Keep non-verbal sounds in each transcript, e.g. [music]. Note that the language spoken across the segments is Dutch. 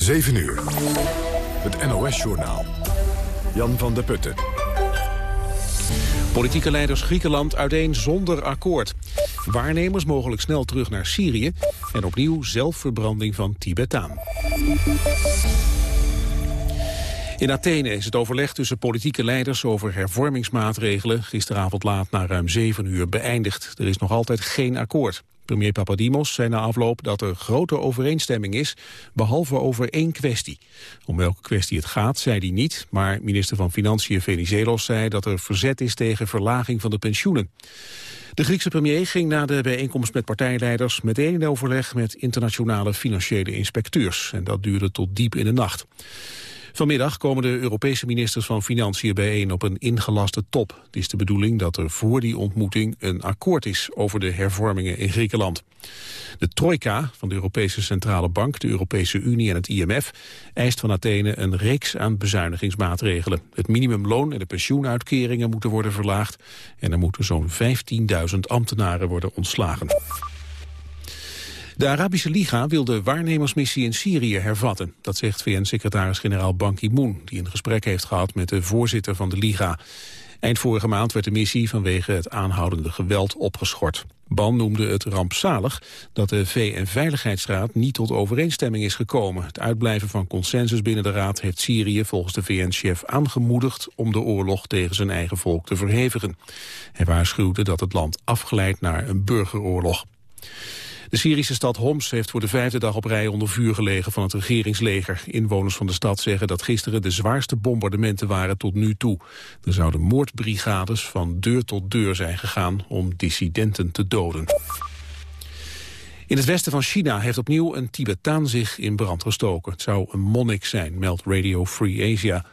7 uur. Het NOS-journaal. Jan van der Putten. Politieke leiders Griekenland uiteen zonder akkoord. Waarnemers mogelijk snel terug naar Syrië... en opnieuw zelfverbranding van Tibetaan. In Athene is het overleg tussen politieke leiders over hervormingsmaatregelen gisteravond laat na ruim zeven uur beëindigd. Er is nog altijd geen akkoord. Premier Papadimos zei na afloop dat er grote overeenstemming is, behalve over één kwestie. Om welke kwestie het gaat, zei hij niet, maar minister van Financiën Venizelos zei dat er verzet is tegen verlaging van de pensioenen. De Griekse premier ging na de bijeenkomst met partijleiders meteen in overleg met internationale financiële inspecteurs. En dat duurde tot diep in de nacht. Vanmiddag komen de Europese ministers van Financiën bijeen op een ingelaste top. Het is de bedoeling dat er voor die ontmoeting een akkoord is over de hervormingen in Griekenland. De trojka van de Europese Centrale Bank, de Europese Unie en het IMF eist van Athene een reeks aan bezuinigingsmaatregelen. Het minimumloon en de pensioenuitkeringen moeten worden verlaagd en er moeten zo'n 15.000 ambtenaren worden ontslagen. De Arabische Liga wil de waarnemersmissie in Syrië hervatten. Dat zegt VN-secretaris-generaal Ban Ki-moon... die een gesprek heeft gehad met de voorzitter van de Liga. Eind vorige maand werd de missie vanwege het aanhoudende geweld opgeschort. Ban noemde het rampzalig dat de VN-veiligheidsraad niet tot overeenstemming is gekomen. Het uitblijven van consensus binnen de raad heeft Syrië volgens de VN-chef aangemoedigd om de oorlog tegen zijn eigen volk te verhevigen. Hij waarschuwde dat het land afglijdt naar een burgeroorlog. De Syrische stad Homs heeft voor de vijfde dag op rij onder vuur gelegen van het regeringsleger. Inwoners van de stad zeggen dat gisteren de zwaarste bombardementen waren tot nu toe. Er zouden moordbrigades van deur tot deur zijn gegaan om dissidenten te doden. In het westen van China heeft opnieuw een Tibetaan zich in brand gestoken. Het zou een monnik zijn, meldt Radio Free Asia.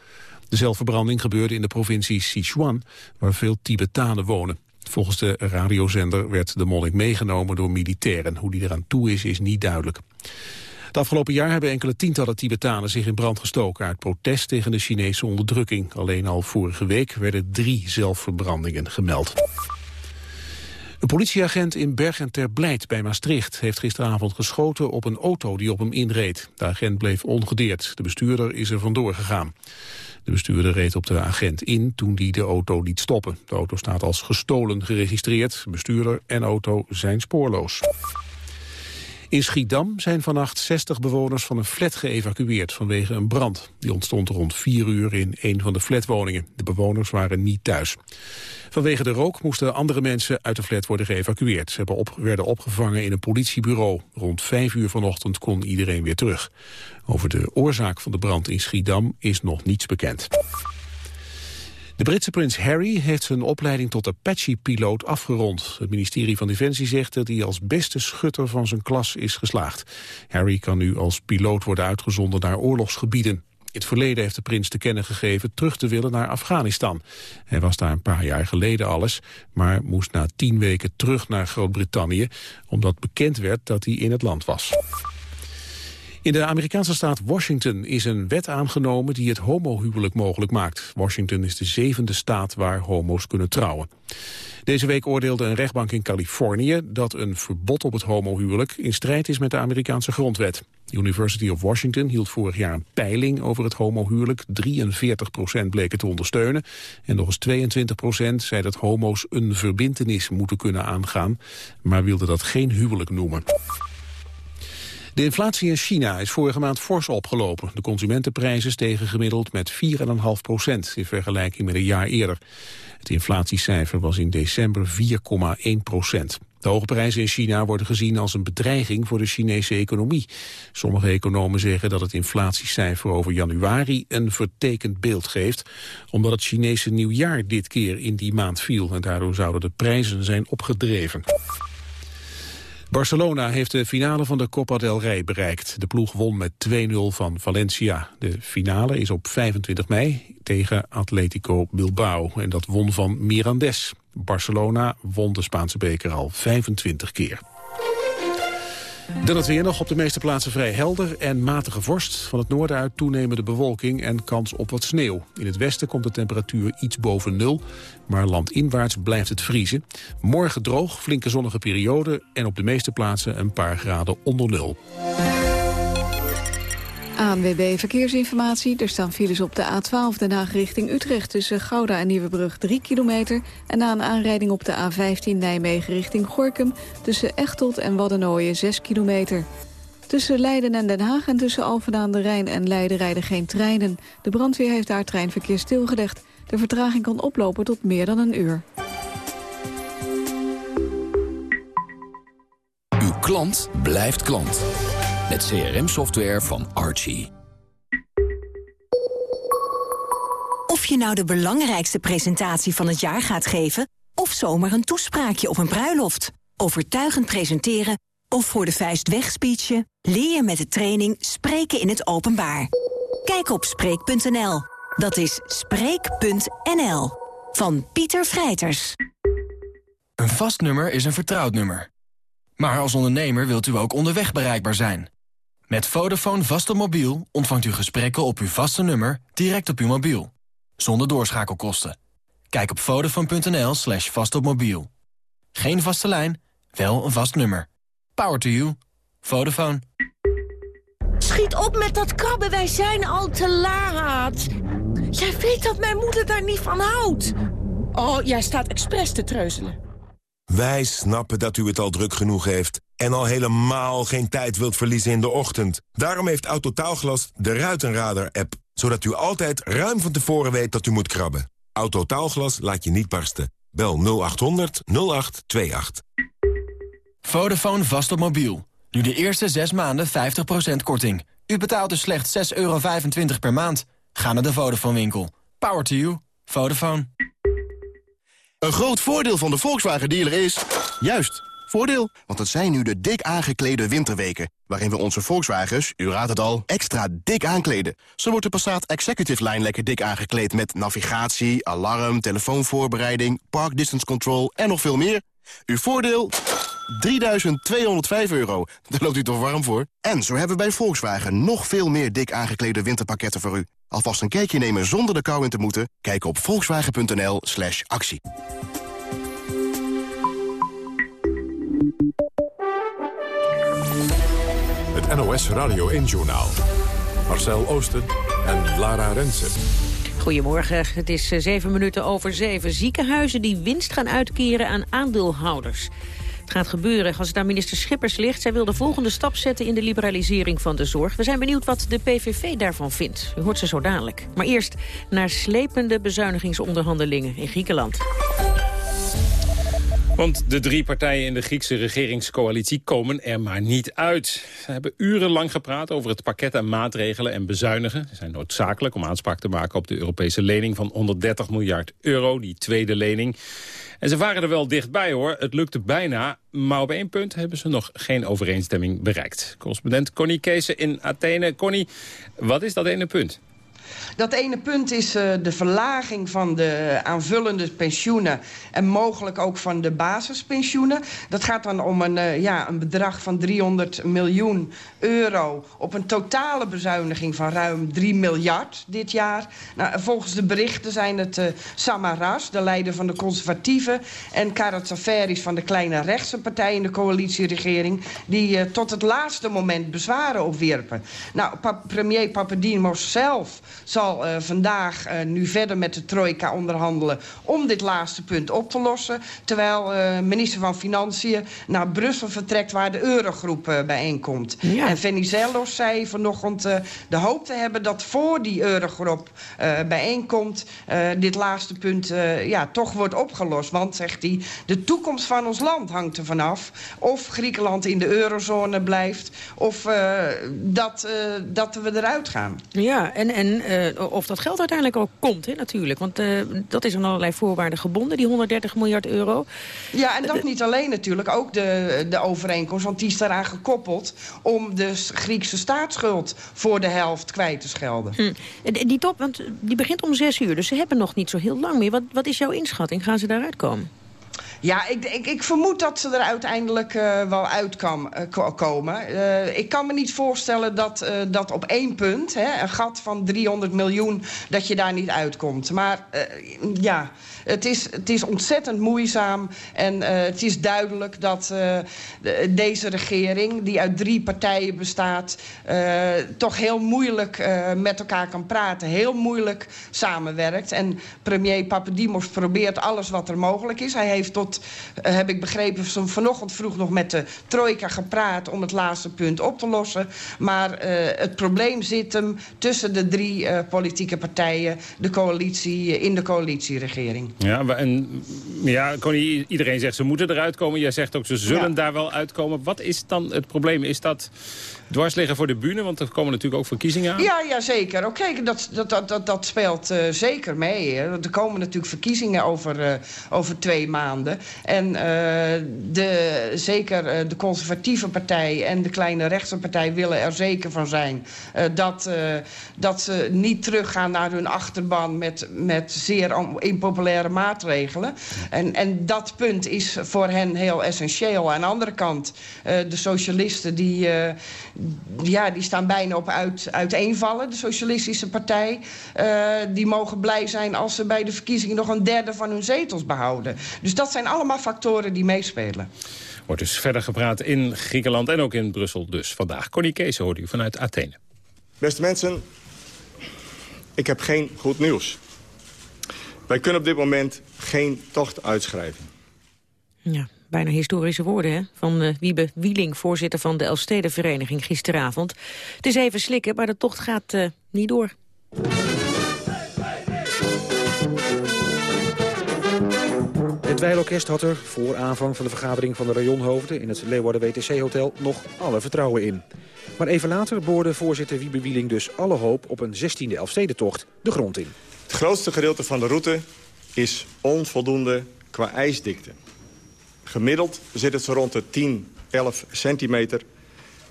De zelfverbranding gebeurde in de provincie Sichuan, waar veel Tibetanen wonen. Volgens de radiozender werd de monnik meegenomen door militairen. Hoe die eraan toe is, is niet duidelijk. Het afgelopen jaar hebben enkele tientallen Tibetanen zich in brand gestoken... uit protest tegen de Chinese onderdrukking. Alleen al vorige week werden drie zelfverbrandingen gemeld. Een politieagent in Bergen ter Blijt bij Maastricht heeft gisteravond geschoten op een auto die op hem inreed. De agent bleef ongedeerd. De bestuurder is er vandoor gegaan. De bestuurder reed op de agent in toen die de auto liet stoppen. De auto staat als gestolen geregistreerd. Bestuurder en auto zijn spoorloos. In Schiedam zijn vannacht 60 bewoners van een flat geëvacueerd vanwege een brand. Die ontstond rond 4 uur in een van de flatwoningen. De bewoners waren niet thuis. Vanwege de rook moesten andere mensen uit de flat worden geëvacueerd. Ze werden opgevangen in een politiebureau. Rond 5 uur vanochtend kon iedereen weer terug. Over de oorzaak van de brand in Schiedam is nog niets bekend. De Britse prins Harry heeft zijn opleiding tot Apache-piloot afgerond. Het ministerie van Defensie zegt dat hij als beste schutter van zijn klas is geslaagd. Harry kan nu als piloot worden uitgezonden naar oorlogsgebieden. In het verleden heeft de prins te kennen gegeven terug te willen naar Afghanistan. Hij was daar een paar jaar geleden alles, maar moest na tien weken terug naar Groot-Brittannië... omdat bekend werd dat hij in het land was. In de Amerikaanse staat Washington is een wet aangenomen die het homohuwelijk mogelijk maakt. Washington is de zevende staat waar homo's kunnen trouwen. Deze week oordeelde een rechtbank in Californië dat een verbod op het homohuwelijk in strijd is met de Amerikaanse grondwet. De University of Washington hield vorig jaar een peiling over het homohuwelijk. 43 procent bleken te ondersteunen en nog eens 22 procent zei dat homo's een verbintenis moeten kunnen aangaan, maar wilde dat geen huwelijk noemen. De inflatie in China is vorige maand fors opgelopen. De consumentenprijzen stegen gemiddeld met 4,5 procent in vergelijking met een jaar eerder. Het inflatiecijfer was in december 4,1 procent. De hoge prijzen in China worden gezien als een bedreiging voor de Chinese economie. Sommige economen zeggen dat het inflatiecijfer over januari een vertekend beeld geeft, omdat het Chinese nieuwjaar dit keer in die maand viel en daardoor zouden de prijzen zijn opgedreven. Barcelona heeft de finale van de Copa del Rey bereikt. De ploeg won met 2-0 van Valencia. De finale is op 25 mei tegen Atletico Bilbao. En dat won van Mirandes. Barcelona won de Spaanse beker al 25 keer. Dan het weer nog op de meeste plaatsen vrij helder en matige vorst. Van het noorden uit toenemende bewolking en kans op wat sneeuw. In het westen komt de temperatuur iets boven nul, maar landinwaarts blijft het vriezen. Morgen droog, flinke zonnige periode en op de meeste plaatsen een paar graden onder nul. ANWB Verkeersinformatie. Er staan files op de A12 Den Haag richting Utrecht... tussen Gouda en Nieuwebrug 3 kilometer. En na een aanrijding op de A15 Nijmegen richting Gorkum... tussen Echtelt en Waddenooien 6 kilometer. Tussen Leiden en Den Haag en tussen Alphen aan de Rijn en Leiden rijden geen treinen. De brandweer heeft daar treinverkeer stilgelegd. De vertraging kan oplopen tot meer dan een uur. Uw klant blijft klant. Met CRM-software van Archie. Of je nou de belangrijkste presentatie van het jaar gaat geven... of zomaar een toespraakje op een bruiloft. Overtuigend presenteren of voor de vuist wegspeechen... leer je met de training Spreken in het Openbaar. Kijk op Spreek.nl. Dat is Spreek.nl. Van Pieter Vrijters. Een vast nummer is een vertrouwd nummer. Maar als ondernemer wilt u ook onderweg bereikbaar zijn. Met Vodafone vast op mobiel ontvangt u gesprekken op uw vaste nummer direct op uw mobiel. Zonder doorschakelkosten. Kijk op vodafone.nl slash vastopmobiel. Geen vaste lijn, wel een vast nummer. Power to you. Vodafone. Schiet op met dat krabben, wij zijn al te laat. Jij weet dat mijn moeder daar niet van houdt. Oh, jij staat expres te treuzelen. Wij snappen dat u het al druk genoeg heeft... en al helemaal geen tijd wilt verliezen in de ochtend. Daarom heeft Autotaalglas de Ruitenradar-app... zodat u altijd ruim van tevoren weet dat u moet krabben. Autotaalglas laat je niet barsten. Bel 0800 0828. Vodafone vast op mobiel. Nu de eerste 6 maanden 50% korting. U betaalt dus slechts 6,25 euro per maand. Ga naar de Vodafone winkel. Power to you. Vodafone. Een groot voordeel van de Volkswagen dealer is... juist, voordeel. Want het zijn nu de dik aangeklede winterweken... waarin we onze Volkswagens, u raadt het al, extra dik aankleden. Zo wordt de Passat Executive Line lekker dik aangekleed... met navigatie, alarm, telefoonvoorbereiding, park distance control en nog veel meer. Uw voordeel... 3.205 euro. Daar loopt u toch warm voor? En zo hebben we bij Volkswagen nog veel meer dik aangeklede winterpakketten voor u. Alvast een kijkje nemen zonder de kou in te moeten? Kijk op volkswagen.nl slash actie. Het NOS Radio 1-journaal. Marcel Oosten en Lara Rensen. Goedemorgen, het is eh, zeven minuten over zeven. Ziekenhuizen die winst gaan uitkeren aan aandeelhouders. Gaat gebeuren als het aan minister Schippers ligt. Zij wil de volgende stap zetten in de liberalisering van de zorg. We zijn benieuwd wat de PVV daarvan vindt. U hoort ze zo dadelijk. Maar eerst naar slepende bezuinigingsonderhandelingen in Griekenland. Want de drie partijen in de Griekse regeringscoalitie komen er maar niet uit. Ze hebben urenlang gepraat over het pakket aan maatregelen en bezuinigen. Ze zijn noodzakelijk om aanspraak te maken op de Europese lening van 130 miljard euro, die tweede lening. En ze waren er wel dichtbij hoor, het lukte bijna. Maar op één punt hebben ze nog geen overeenstemming bereikt. Correspondent Connie Kees in Athene. Connie, wat is dat ene punt? Dat ene punt is uh, de verlaging van de aanvullende pensioenen... en mogelijk ook van de basispensioenen. Dat gaat dan om een, uh, ja, een bedrag van 300 miljoen euro... op een totale bezuiniging van ruim 3 miljard dit jaar. Nou, volgens de berichten zijn het uh, Samaras, de leider van de conservatieven... en Karatsaferis van de kleine rechtse partij in de coalitieregering... die tot het laatste moment bezwaren opwierpen. Nou, pa premier Papadimos zelf zal uh, vandaag uh, nu verder met de trojka onderhandelen... om dit laatste punt op te lossen. Terwijl uh, minister van Financiën naar Brussel vertrekt... waar de eurogroep bijeenkomt. Ja. En Venizelos zei vanochtend de hoop te hebben... dat voor die eurogroep bijeenkomt... dit laatste punt ja, toch wordt opgelost. Want, zegt hij, de toekomst van ons land hangt er vanaf. Of Griekenland in de eurozone blijft... of dat, dat we eruit gaan. Ja, en... en uh, of dat geld uiteindelijk ook komt, hè, natuurlijk. Want uh, dat is aan allerlei voorwaarden gebonden, die 130 miljard euro. Ja, en dat niet alleen natuurlijk. Ook de, de overeenkomst, want die is daaraan gekoppeld... om de Griekse staatsschuld voor de helft kwijt te schelden. Hm. Die top, want die begint om zes uur, dus ze hebben nog niet zo heel lang meer. Wat, wat is jouw inschatting? Gaan ze daaruit komen? Ja, ik, ik, ik, vermoed dat ze er uiteindelijk uh, wel uitkomen. Uh, ik kan me niet voorstellen dat, dat op één punt, hè, een gat van 300 miljoen... dat je daar niet uitkomt. Maar ja, het is, het is ontzettend moeizaam. En het is duidelijk dat de, deze regering, die uit drie partijen bestaat... toch heel moeilijk met elkaar kan praten. Heel moeilijk samenwerkt. En premier Papadimos probeert alles wat er mogelijk is. Hij heeft tot uh, heb ik begrepen, vanochtend vroeg nog met de trojka gepraat... om het laatste punt op te lossen. Maar uh, het probleem zit hem tussen de drie uh, politieke partijen... De coalitie, in de coalitieregering. Ja, en ja, iedereen zegt ze moeten eruit komen. Jij zegt ook ze zullen ja. daar wel uitkomen. Wat is dan het probleem? Is dat dwars liggen voor de bühne? Want er komen natuurlijk ook verkiezingen aan. Ja, ja zeker. Oké, okay, dat, dat, dat, dat speelt uh, zeker mee. Hè. Er komen natuurlijk verkiezingen over, uh, over twee maanden. En uh, de, zeker de conservatieve partij en de kleine rechtse partij... willen er zeker van zijn dat, dat ze niet teruggaan naar hun achterban... met, met zeer impopulaire maatregelen. En, en dat punt is voor hen heel essentieel. Aan de andere kant, de socialisten die ja, die staan bijna op uit, uiteenvallen, de Socialistische Partij. Uh, die mogen blij zijn als ze bij de verkiezingen nog een derde van hun zetels behouden. Dus dat zijn allemaal factoren die meespelen. Wordt dus verder gepraat in Griekenland en ook in Brussel dus vandaag. Connie Kees hoort u vanuit Athene. Beste mensen, ik heb geen goed nieuws. Wij kunnen op dit moment geen tocht uitschrijven. Ja, bijna historische woorden hè? van uh, Wiebe Wieling, voorzitter van de Elfstedenvereniging gisteravond. Het is even slikken, maar de tocht gaat uh, niet door. Het Weilorkest had er voor aanvang van de vergadering van de rayonhoofden in het Leeuwarden WTC-hotel nog alle vertrouwen in. Maar even later boorde voorzitter Wiebe Wieling dus alle hoop op een 16e Elfstedentocht de grond in. Het grootste gedeelte van de route is onvoldoende qua ijsdikte. Gemiddeld zit het zo rond de 10, 11 centimeter.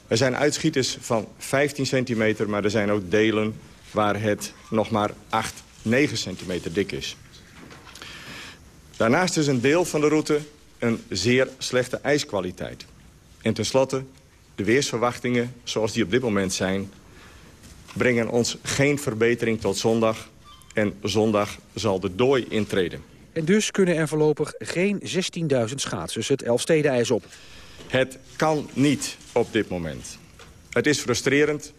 Er zijn uitschieters van 15 centimeter, maar er zijn ook delen waar het nog maar 8, 9 centimeter dik is. Daarnaast is een deel van de route een zeer slechte ijskwaliteit. En tenslotte, de weersverwachtingen zoals die op dit moment zijn... brengen ons geen verbetering tot zondag. En zondag zal de dooi intreden. En dus kunnen er voorlopig geen 16.000 schaatsers het Elfstedenijs op. Het kan niet op dit moment. Het is frustrerend,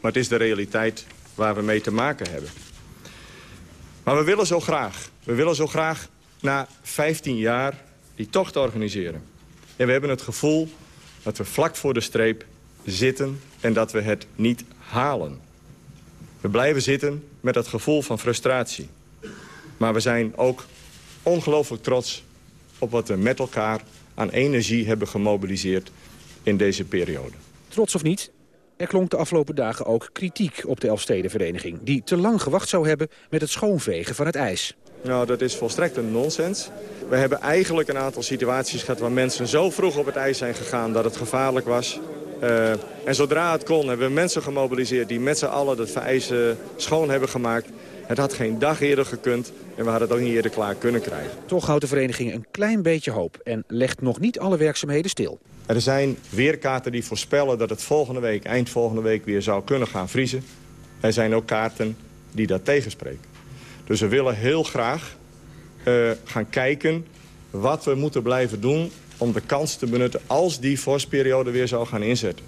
maar het is de realiteit waar we mee te maken hebben. Maar we willen zo graag, we willen zo graag na 15 jaar die tocht organiseren. En we hebben het gevoel dat we vlak voor de streep zitten en dat we het niet halen. We blijven zitten met dat gevoel van frustratie. Maar we zijn ook ongelooflijk trots op wat we met elkaar aan energie hebben gemobiliseerd in deze periode. Trots of niet, er klonk de afgelopen dagen ook kritiek op de Elfstedenvereniging... die te lang gewacht zou hebben met het schoonvegen van het ijs. Nou, dat is volstrekt een nonsens. We hebben eigenlijk een aantal situaties gehad waar mensen zo vroeg op het ijs zijn gegaan dat het gevaarlijk was. Uh, en zodra het kon hebben we mensen gemobiliseerd die met z'n allen het ijs uh, schoon hebben gemaakt. Het had geen dag eerder gekund en we hadden het ook niet eerder klaar kunnen krijgen. Toch houdt de vereniging een klein beetje hoop en legt nog niet alle werkzaamheden stil. Er zijn weerkaarten die voorspellen dat het volgende week, eind volgende week weer zou kunnen gaan vriezen. Er zijn ook kaarten die dat tegenspreken. Dus we willen heel graag uh, gaan kijken wat we moeten blijven doen om de kans te benutten als die vorstperiode weer zou gaan inzetten.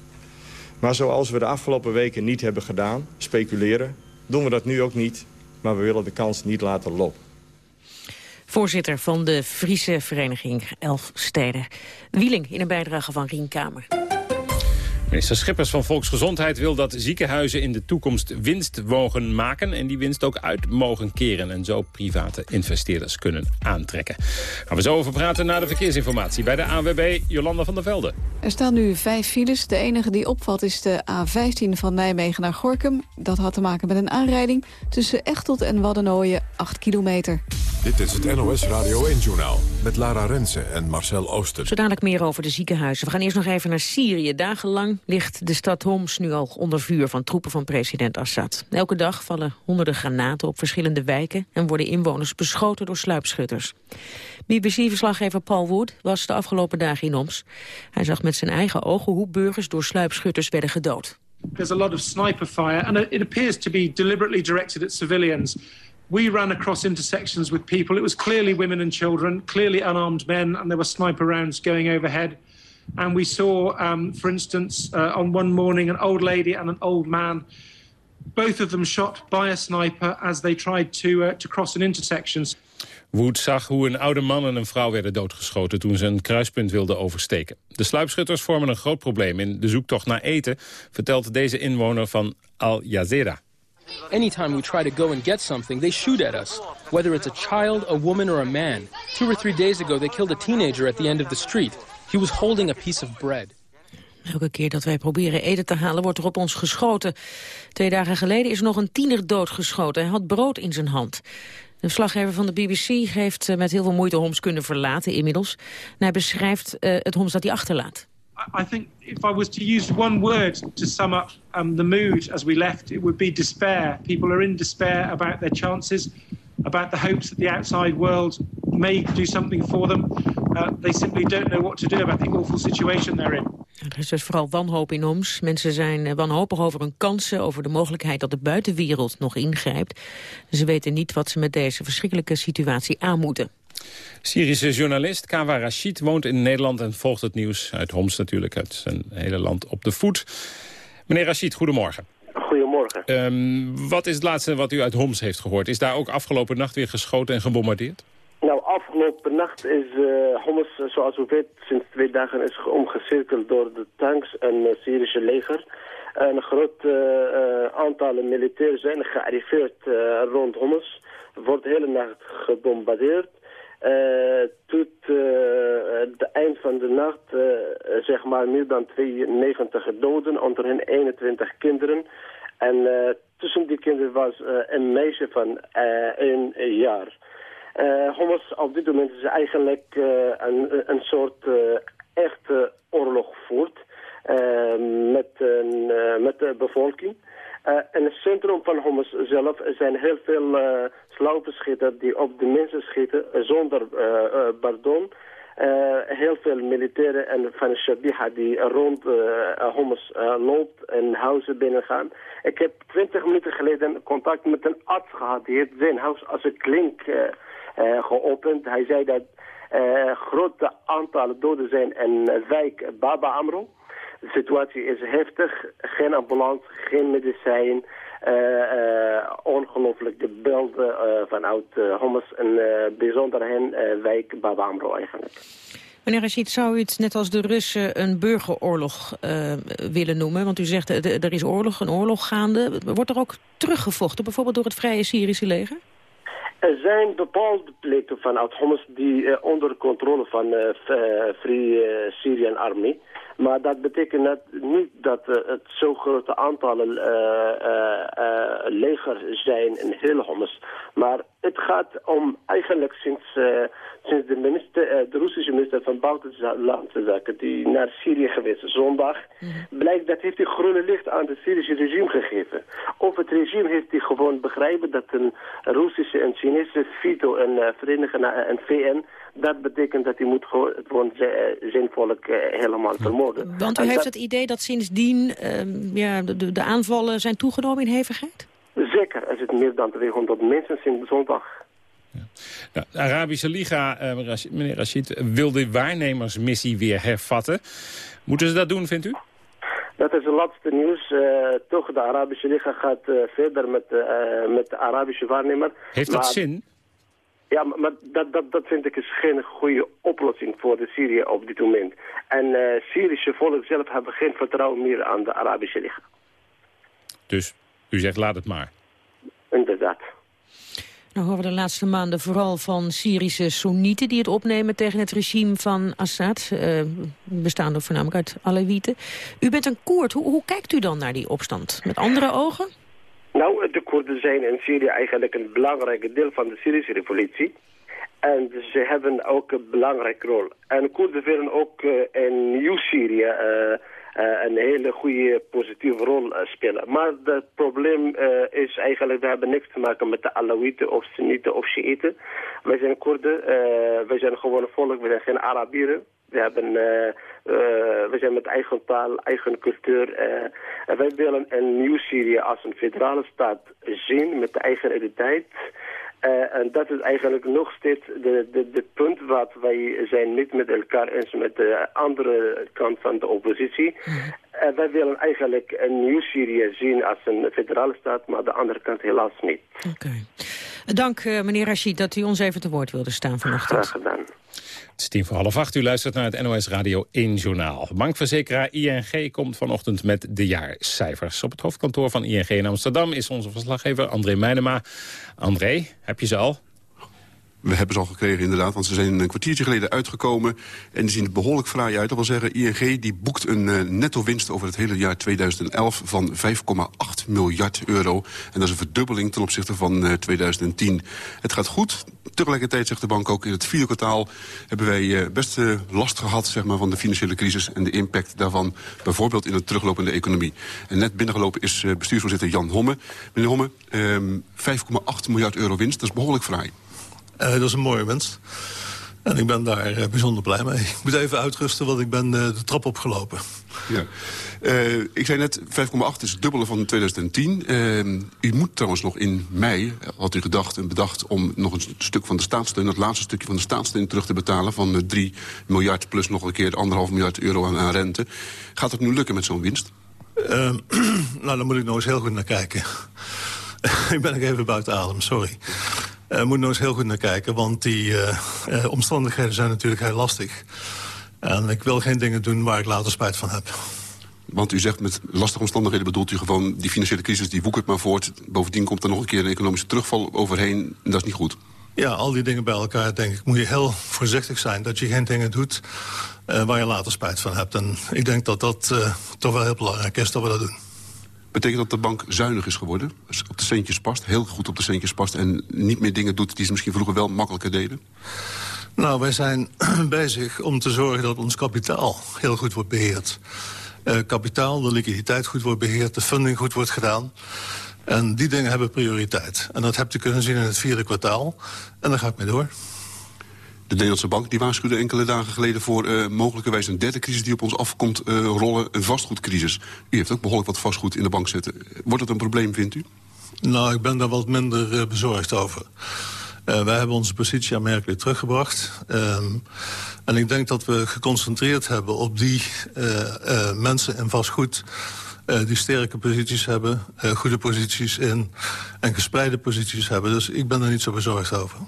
Maar zoals we de afgelopen weken niet hebben gedaan, speculeren, doen we dat nu ook niet maar we willen de kans niet laten lopen. Voorzitter van de Friese vereniging Elf Steden. Wieling in een bijdrage van Rien Kamer. Minister Schippers van Volksgezondheid wil dat ziekenhuizen in de toekomst winst mogen maken... en die winst ook uit mogen keren en zo private investeerders kunnen aantrekken. Gaan we zo over praten na de verkeersinformatie bij de ANWB Jolanda van der Velde. Er staan nu vijf files. De enige die opvalt is de A15 van Nijmegen naar Gorkum. Dat had te maken met een aanrijding tussen Echtelt en Waddenooien, 8 kilometer. Dit is het NOS Radio 1-journaal met Lara Rensen en Marcel Oosten. Zo dadelijk meer over de ziekenhuizen. We gaan eerst nog even naar Syrië. Dagenlang ligt de stad Homs nu al onder vuur van troepen van president Assad. Elke dag vallen honderden granaten op verschillende wijken... en worden inwoners beschoten door sluipschutters. BBC-verslaggever Paul Wood was de afgelopen dagen in Homs. Hij zag met zijn eigen ogen hoe burgers door sluipschutters werden gedood. There's a lot of sniper fire and it appears to be deliberately directed at civilians. We ran across intersections with people. It was clearly women and children, clearly unarmed men, and there were sniper rounds going overhead. And we saw, um, for instance, uh, on one morning, an old lady and an old man, both of them shot by a sniper as they tried to, uh, to cross an intersection. Wood zag hoe een oude man en een vrouw werden doodgeschoten toen ze een kruispunt wilden oversteken. De sluipschutters vormen een groot probleem in de zoektocht naar eten, vertelt deze inwoner van Al Jazeera. Anytime we try to go and get something, they shoot at us. Whether it's a child, a woman, or a man. Two or three days ago, they killed a teenager at the end of the street. He was holding a piece of bread. Elke keer dat wij proberen eten te halen, wordt er op ons geschoten. Twee dagen geleden is nog een tiener doodgeschoten. Hij had brood in zijn hand. De verslaggever van de BBC heeft eh, met heel veel moeite Homs kunnen verlaten inmiddels. En hij beschrijft uh, het Homs dat hij achterlaat. I think if I was to use one word to sum up um, the mood as we left, it would be despair. People are in despair about their chances, about the hopes that the outside world may do something for them. Uh, they simply don't know what to do about the awful situation they're in. Er is dus vooral wanhoop in Homs. Mensen zijn eh, wanhopig over hun kansen, over de mogelijkheid dat de buitenwereld nog ingrijpt. Ze weten niet wat ze met deze verschrikkelijke situatie aan moeten. Syrische journalist Kawa Rashid woont in Nederland en volgt het nieuws uit Homs natuurlijk, uit zijn hele land op de voet. Meneer Rashid, goedemorgen. Goedemorgen. Um, wat is het laatste wat u uit Homs heeft gehoord? Is daar ook afgelopen nacht weer geschoten en gebombardeerd? Nou, afgelopen nacht is uh, Homs, zoals u weet, sinds twee dagen is omgecirkeld door de tanks en het Syrische leger. Een groot uh, aantal militairen zijn gearriveerd rond Homs. Wordt de hele nacht gebombardeerd. Uh, tot het uh, eind van de nacht, uh, zeg maar, meer dan 92 doden, onder hen 21 kinderen. En tussen die kinderen was een meisje van één jaar. Homs op dit moment is eigenlijk een, een soort echte oorlog voert met, met de bevolking. Uh, in het centrum van Homs zelf zijn heel veel uh, slauwbeschieters die op de mensen schieten zonder uh, pardon. heel veel militairen en van Shabiha die rond Homs loopt en huizen binnengaan. Ik heb twintig minuten geleden contact met een arts gehad. Die heeft zijn huis als een klink geopend. Hij zei dat grote aantallen doden zijn in wijk Baba Amro. De situatie is heftig. Geen ambulance, geen medicijn. Uh, uh, ongelooflijk de beelden uh, vanuit Homs en bijzonder hen wijk Baba Amro eigenlijk. Meneer Rashid, zou u het net als de Russen een burgeroorlog willen noemen? Want u zegt er is oorlog, een oorlog gaande. Wordt er ook teruggevochten, bijvoorbeeld door het Vrije Syrische leger? Er zijn bepaalde plekken vanuit Homs die onder controle van de Free Syrian Army. Maar dat betekent net niet dat uh, het zo grote aantallen uh, uh, legers zijn in heel Homs. Maar het gaat om eigenlijk sinds, sinds de, minister, de Russische minister van Buitenlandse Zaken die naar Syrië geweest is zondag, mm. blijkt dat heeft hij groene licht aan het Syrische regime gegeven. Of het regime heeft hij gewoon begrepen dat een Russische en Chinese veto en Verenigde en VN dat betekent dat hij moet gewoon zijn volk helemaal vermoorden. Want u heeft het idee dat sindsdien uh, ja, de, de aanvallen zijn toegenomen in hevigheid? Zeker, er zitten meer dan 200 mensen sinds zondag. Ja. de Arabische Liga, uh, meneer Rashid, wil de waarnemersmissie weer hervatten. Moeten ze dat doen, vindt u? Dat is het laatste nieuws. Uh, toch, de Arabische Liga gaat uh, verder met, met de Arabische waarnemer. Heeft dat zin? Ja, maar dat, dat, dat vind ik is geen goede oplossing voor de Syrië op dit moment. En uh, Syrische volk zelf hebben geen vertrouwen meer aan de Arabische Liga. Dus u zegt laat het maar? Inderdaad. Nou horen we de laatste maanden vooral van Syrische Soenieten... die het opnemen tegen het regime van Assad, uh, bestaande voornamelijk uit Alawieten. U bent een Koerd. Hoe, hoe kijkt u dan naar die opstand? Met andere ogen? Nou, de Koerden zijn in Syrië eigenlijk een belangrijk deel van de Syrische revolutie. En ze hebben ook een belangrijke rol. En Koerden willen ook in Nieuw-Syrië een hele goede positieve rol spelen. Maar het probleem is eigenlijk, we hebben niks te maken met de Alawieten of Sunnieten of Shiiten. Wij zijn Koerden, wij zijn gewoon volk, we zijn geen Arabieren. We, hebben, uh, uh, we zijn met eigen taal, eigen cultuur. Uh, wij willen een nieuw Syrië als een federale staat zien met de eigen identiteit. en dat is eigenlijk nog steeds de, de, de punt wat wij zijn niet met elkaar eens met de andere kant van de oppositie. Mm. wij willen eigenlijk een nieuw Syrië zien als een federale staat, maar de andere kant helaas niet. Oké. Dank meneer Rashid dat u ons even te woord wilde staan vanochtend. Graag gedaan. Het is tien voor half acht. U luistert naar het NOS Radio 1 Journaal. Bankverzekeraar ING komt vanochtend met de jaarcijfers. Op het hoofdkantoor van ING in Amsterdam is onze verslaggever André Meijnema. André, heb je ze al? We hebben ze al gekregen inderdaad, want ze zijn een kwartiertje geleden uitgekomen. En die zien er behoorlijk fraai uit. Dat wil zeggen, ING die boekt een uh, netto winst over het hele jaar 2011 van 5,8 miljard euro. En dat is een verdubbeling ten opzichte van uh, 2010. Het gaat goed. Tegelijkertijd zegt de bank ook in het vierde kwartaal... hebben wij uh, best last gehad zeg maar, van de financiële crisis... en de impact daarvan bijvoorbeeld in de teruglopende economie. En net binnengelopen is bestuursvoorzitter Jan Homme. Meneer Homme, 5,8 ehm, miljard euro winst, dat is behoorlijk fraai. Uh, dat is een mooie winst. En ik ben daar uh, bijzonder blij mee. Ik moet even uitrusten, want ik ben uh, de trap opgelopen. Ja. ik zei net, 5,8 is het dubbele van 2010. u moet trouwens nog in mei, had u gedacht en bedacht... om nog een stuk van de staatssteun, het laatste stukje van de staatssteun terug te betalen... van 3 miljard plus nog een keer 1,5 miljard euro aan, aan, rente. Gaat het nu lukken met zo'n winst? [clears throat] nou, dan moet ik nog eens heel goed naar kijken. [laughs] ik ben nog even buiten adem, sorry. Uh, moet nog eens heel goed naar kijken, want die uh, uh, omstandigheden zijn natuurlijk heel lastig. En ik wil geen dingen doen waar ik later spijt van heb. Want u zegt met lastige omstandigheden bedoelt u gewoon... die financiële crisis die woekert maar voort. Bovendien komt er nog een keer een economische terugval overheen. En dat is niet goed. Ja, al die dingen bij elkaar, denk ik, moet je heel voorzichtig zijn... dat je geen dingen doet waar je later spijt van hebt. En ik denk dat dat toch wel heel belangrijk is dat we dat doen. Betekent dat de bank zuinig is geworden? Op de centjes past, heel goed op de centjes past... en niet meer dingen doet die ze misschien vroeger wel makkelijker deden? Nou, wij zijn [clears throat] bezig om te zorgen dat ons kapitaal heel goed wordt beheerd. Uh, kapitaal, de liquiditeit goed wordt beheerd, de funding goed wordt gedaan. En die dingen hebben prioriteit. En dat hebt u kunnen zien in het vierde kwartaal. En daar ga ik mee door. De Nederlandse Bank die waarschuwde enkele dagen geleden voor uh, mogelijkerwijs een derde crisis die op ons afkomt uh, rollen, een vastgoedcrisis. U heeft ook behoorlijk wat vastgoed in de bank zitten. Wordt het een probleem, vindt u? Nou, ik ben daar wat minder uh, bezorgd over. wij hebben onze positie aanmerkelijk teruggebracht. Um, en ik denk dat we geconcentreerd hebben op die mensen in vastgoed... die sterke posities hebben, goede posities in en gespreide posities hebben. Dus ik ben er niet zo bezorgd over.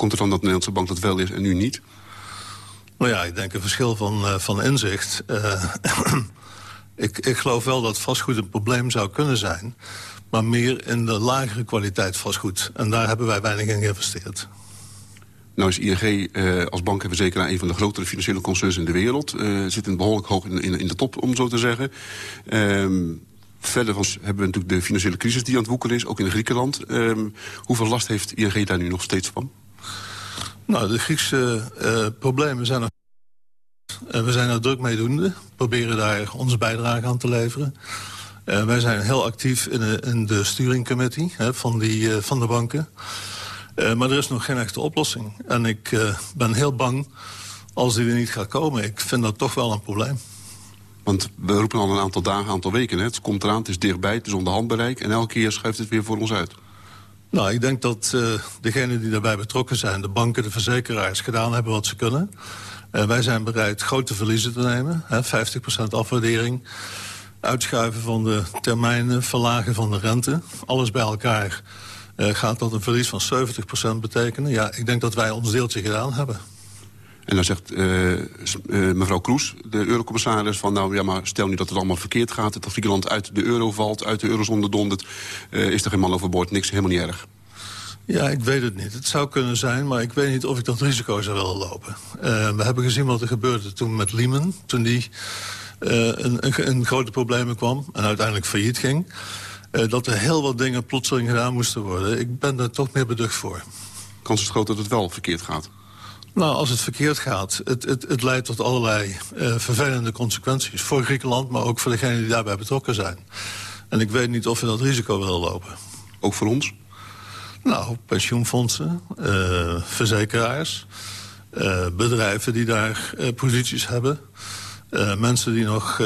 Komt het dan dat de Nederlandse bank dat wel is en nu niet? Nou ja, ik denk een verschil van, uh, van inzicht. Uh, [clears throat] ik, ik geloof wel dat vastgoed een probleem zou kunnen zijn... maar meer in de lagere kwaliteit vastgoed. En daar hebben wij weinig in geïnvesteerd. Nou is ING uh, als bank hebben zeker een van de grotere financiële concerns in de wereld. Zit een behoorlijk hoog in, in, in, de top, om zo te zeggen. Uh, verder hebben we natuurlijk de financiële crisis die aan het woekeren is, ook in Griekenland. Ehm, hoeveel last heeft ING daar nu nog steeds van? Nou, de Griekse uh, problemen zijn er... Uh, we zijn er druk mee doende. Proberen daar onze bijdrage aan te leveren. Uh, wij zijn heel actief in de, in de sturingcommittee hè, van, die, van de banken. maar er is nog geen echte oplossing. En ik ben heel bang als die er niet gaat komen. Ik vind dat toch wel een probleem. Want we roepen al een aantal dagen, een aantal weken. Hè? Het komt eraan, het is dichtbij, het is onder handbereik... en elke keer schuift het weer voor ons uit. Nou, ik denk dat uh, degenen die daarbij betrokken zijn... de banken, de verzekeraars, gedaan hebben wat ze kunnen. Uh, wij zijn bereid grote verliezen te nemen. Hè, 50% afwaardering, uitschuiven van de termijnen... verlagen van de rente. Alles bij elkaar uh, gaat dat een verlies van 70% betekenen. Ja, ik denk dat wij ons deeltje gedaan hebben. En dan zegt uh, uh, mevrouw Kroes, de eurocommissaris... van nou ja, maar stel nu dat het allemaal verkeerd gaat... dat Griekenland uit de euro valt, uit de eurozone dondert... Uh, is er geen man overboord, niks, helemaal niet erg. Ja, ik weet het niet. Het zou kunnen zijn, maar ik weet niet of ik dat risico zou willen lopen. we hebben gezien wat er gebeurde toen met Lehman. Toen die een, een, een, grote problemen kwam en uiteindelijk failliet ging. dat er heel wat dingen plotseling gedaan moesten worden. Ik ben er toch meer beducht voor. kans is groot dat het wel verkeerd gaat. Nou, als het verkeerd gaat, het, het, het leidt tot allerlei uh, vervelende consequenties. Voor Griekenland, maar ook voor degenen die daarbij betrokken zijn. En ik weet niet of we dat risico willen lopen. Ook voor ons? Nou, pensioenfondsen, uh, verzekeraars, uh, bedrijven die daar posities hebben... mensen die nog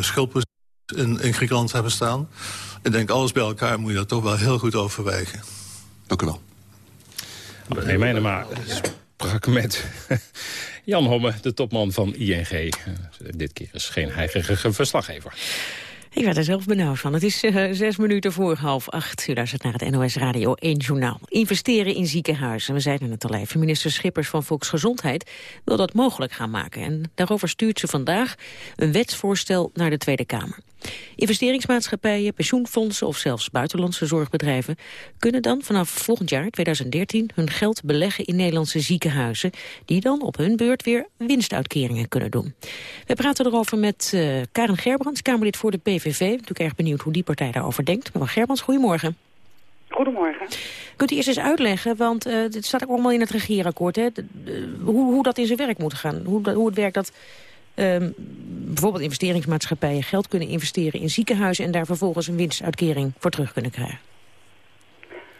schuldposities in, in Griekenland hebben staan. Ik denk, alles bij elkaar moet je dat toch wel heel goed overwegen. Dank u wel. Nee, maar sprak met [laughs] Jan Homme, de topman van ING. dit keer is geen heigerige verslaggever. Ik werd er zelf benauwd van. Het is uh, zes minuten voor half acht. U luistert naar het NOS Radio 1 Journaal. Investeren in ziekenhuizen. We zeiden het al even. Minister Schippers van Volksgezondheid wil dat mogelijk gaan maken. En daarover stuurt ze vandaag een wetsvoorstel naar de Tweede Kamer. Investeringsmaatschappijen, pensioenfondsen of zelfs buitenlandse zorgbedrijven kunnen dan vanaf volgend jaar, 2013, hun geld beleggen in Nederlandse ziekenhuizen, die dan op hun beurt weer winstuitkeringen kunnen doen. We praten erover met uh, Karen Gerbrands, Kamerlid voor de PVV. Ik ben natuurlijk erg benieuwd hoe die partij daarover denkt. Mevrouw Gerbrands, goedemorgen. Goedemorgen. Kunt u eerst eens uitleggen, want uh, dit staat ook allemaal in het regeerakkoord, hè, hoe, hoe dat in zijn werk moet gaan. Hoe, hoe het werkt dat um, bijvoorbeeld investeringsmaatschappijen geld kunnen investeren in ziekenhuizen... en daar vervolgens een winstuitkering voor terug kunnen krijgen?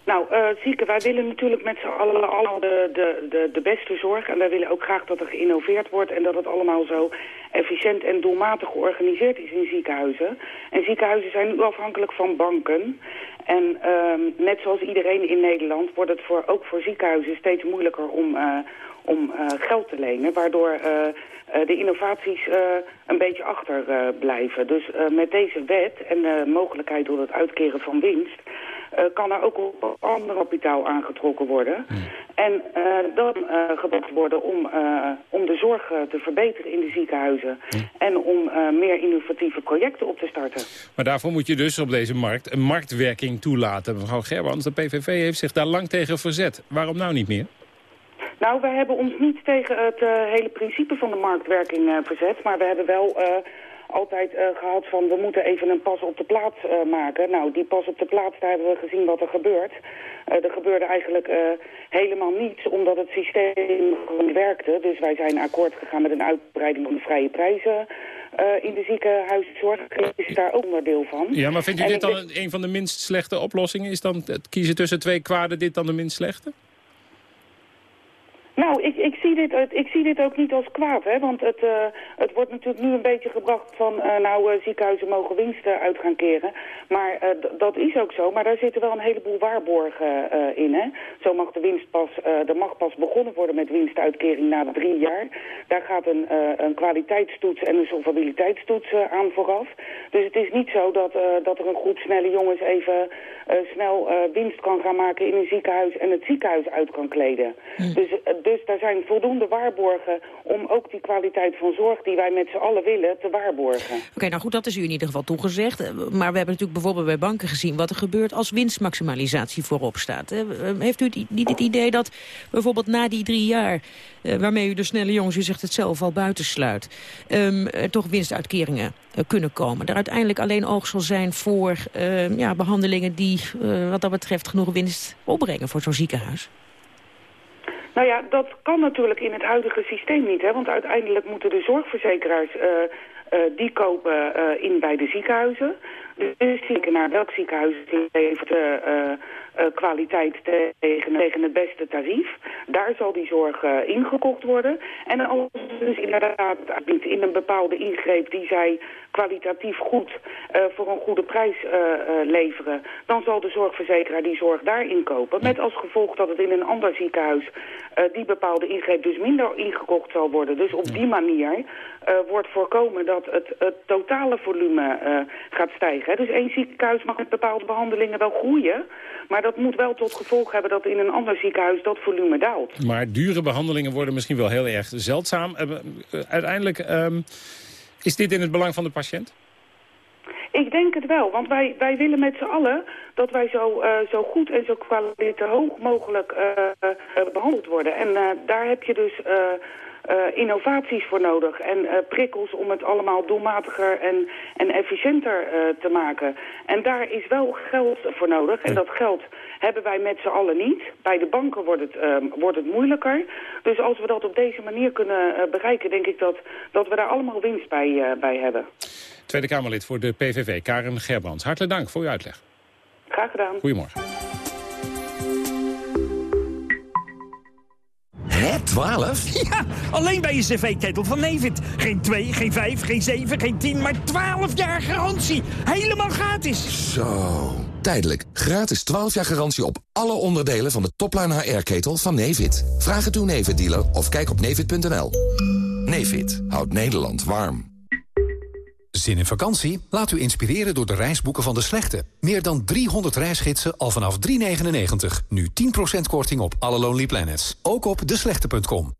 Nou, zieken, wij willen natuurlijk met z'n allen allemaal de, de, de, de beste zorg. En wij willen ook graag dat er geïnnoveerd wordt en dat het allemaal zo efficiënt en doelmatig georganiseerd is in ziekenhuizen. En ziekenhuizen zijn nu afhankelijk van banken. En uh, net zoals iedereen in Nederland wordt het voor, ook voor ziekenhuizen steeds moeilijker om, uh, om uh, geld te lenen. Waardoor de innovaties uh, een beetje achterblijven. dus met deze wet en de mogelijkheid door het uitkeren van winst... kan er ook op ander kapitaal aangetrokken worden. Hmm. En dan gebracht worden om, om de zorg te verbeteren in de ziekenhuizen. Hmm. En om meer innovatieve projecten op te starten. Maar daarvoor moet je dus op deze markt een marktwerking toelaten. Mevrouw Gerbrands, de PVV heeft zich daar lang tegen verzet. Waarom nou niet meer? Nou, we hebben ons niet tegen het uh, hele principe van de marktwerking uh, verzet. Maar we hebben wel uh, altijd gehad van we moeten even een pas op de plaats maken. Nou, die pas op de plaats, daar hebben we gezien wat er gebeurt. er gebeurde eigenlijk helemaal niets omdat het systeem gewoon werkte. Dus wij zijn akkoord gegaan met een uitbreiding van de vrije prijzen. in de ziekenhuiszorg is daar ook onderdeel van. Ja, maar vindt u dit dan een van de minst slechte oplossingen? Is dan het kiezen tussen twee kwaden dit dan de minst slechte? Nou, ik, ik, zie dit, ik zie dit ook niet als kwaad, hè, want het, uh, het wordt natuurlijk nu een beetje gebracht van, uh, nou, uh, ziekenhuizen mogen winsten uit gaan keren. Maar dat is ook zo, maar daar zitten wel een heleboel waarborgen in, hè. Zo mag de winst pas, er mag pas begonnen worden met winstuitkering na drie jaar. Daar gaat een, een kwaliteitstoets en een solvabiliteitstoets aan vooraf. Dus het is niet zo dat, dat er een groep snelle jongens even snel winst kan gaan maken in een ziekenhuis en het ziekenhuis uit kan kleden. Hm. Dus dus daar zijn voldoende waarborgen om ook die kwaliteit van zorg die wij met z'n allen willen te waarborgen. Oké, nou goed, dat is u in ieder geval toegezegd. Maar we hebben natuurlijk bijvoorbeeld bij banken gezien wat er gebeurt als winstmaximalisatie voorop staat. Heeft u niet het idee dat bijvoorbeeld na die drie jaar, eh, waarmee u de snelle jongens, u zegt het zelf, al buitensluit, um, toch winstuitkeringen eh, kunnen komen. Er uiteindelijk alleen oog zal zijn voor ehm, ja, behandelingen die wat dat betreft genoeg winst opbrengen voor zo'n ziekenhuis? Nou ja, dat kan natuurlijk in het huidige systeem niet. Hè? Want uiteindelijk moeten de zorgverzekeraars uh, uh, die kopen uh, in bij de ziekenhuizen. Dus kijken naar welk ziekenhuis levert kwaliteit tegen, tegen het beste tarief. Daar zal die zorg ingekocht worden. En als dus inderdaad in een bepaalde ingreep die zij kwalitatief goed uh, voor een goede prijs leveren, dan zal de zorgverzekeraar die zorg daar inkopen. Met als gevolg dat het in een ander ziekenhuis die bepaalde ingreep dus minder ingekocht zal worden. Dus op die manier wordt voorkomen dat het, het totale volume gaat stijgen. Dus één ziekenhuis mag met bepaalde behandelingen wel groeien, maar dat moet wel tot gevolg hebben dat in een ander ziekenhuis dat volume daalt. Maar dure behandelingen worden misschien wel heel erg zeldzaam. Uiteindelijk, um, is dit in het belang van de patiënt? Ik denk het wel, want wij, wij willen met z'n allen dat wij zo, uh, zo goed en zo kwaliteit hoog mogelijk uh, behandeld worden. En daar heb je dus innovaties voor nodig en prikkels om het allemaal doelmatiger en, en efficiënter te maken. En daar is wel geld voor nodig en dat geld hebben wij met z'n allen niet. Bij de banken wordt het, uh, wordt het moeilijker. Dus als we dat op deze manier kunnen uh, bereiken, denk ik dat, dat we daar allemaal winst bij, uh, bij hebben. Tweede Kamerlid voor de PVV, Karen Gerbrands. Hartelijk dank voor uw uitleg. Graag gedaan. Goedemorgen. Hè, 12? [laughs] Ja, alleen bij je cv-ketel van Nevid. Geen 2, geen 5, geen 7, geen 10, maar 12 jaar garantie. Helemaal gratis. Zo. Tijdelijk. Gratis 12 jaar garantie op alle onderdelen van de topline HR-ketel van Nevid. Vraag het uw Nevid-dealer of kijk op nevid.nl. Nevid houdt Nederland warm. Zin in vakantie? Laat u inspireren door de reisboeken van De Slechte. Meer dan 300 reisgidsen al vanaf 3,99. Nu 10% korting op alle Lonely Planets. Ook op deslechte.com.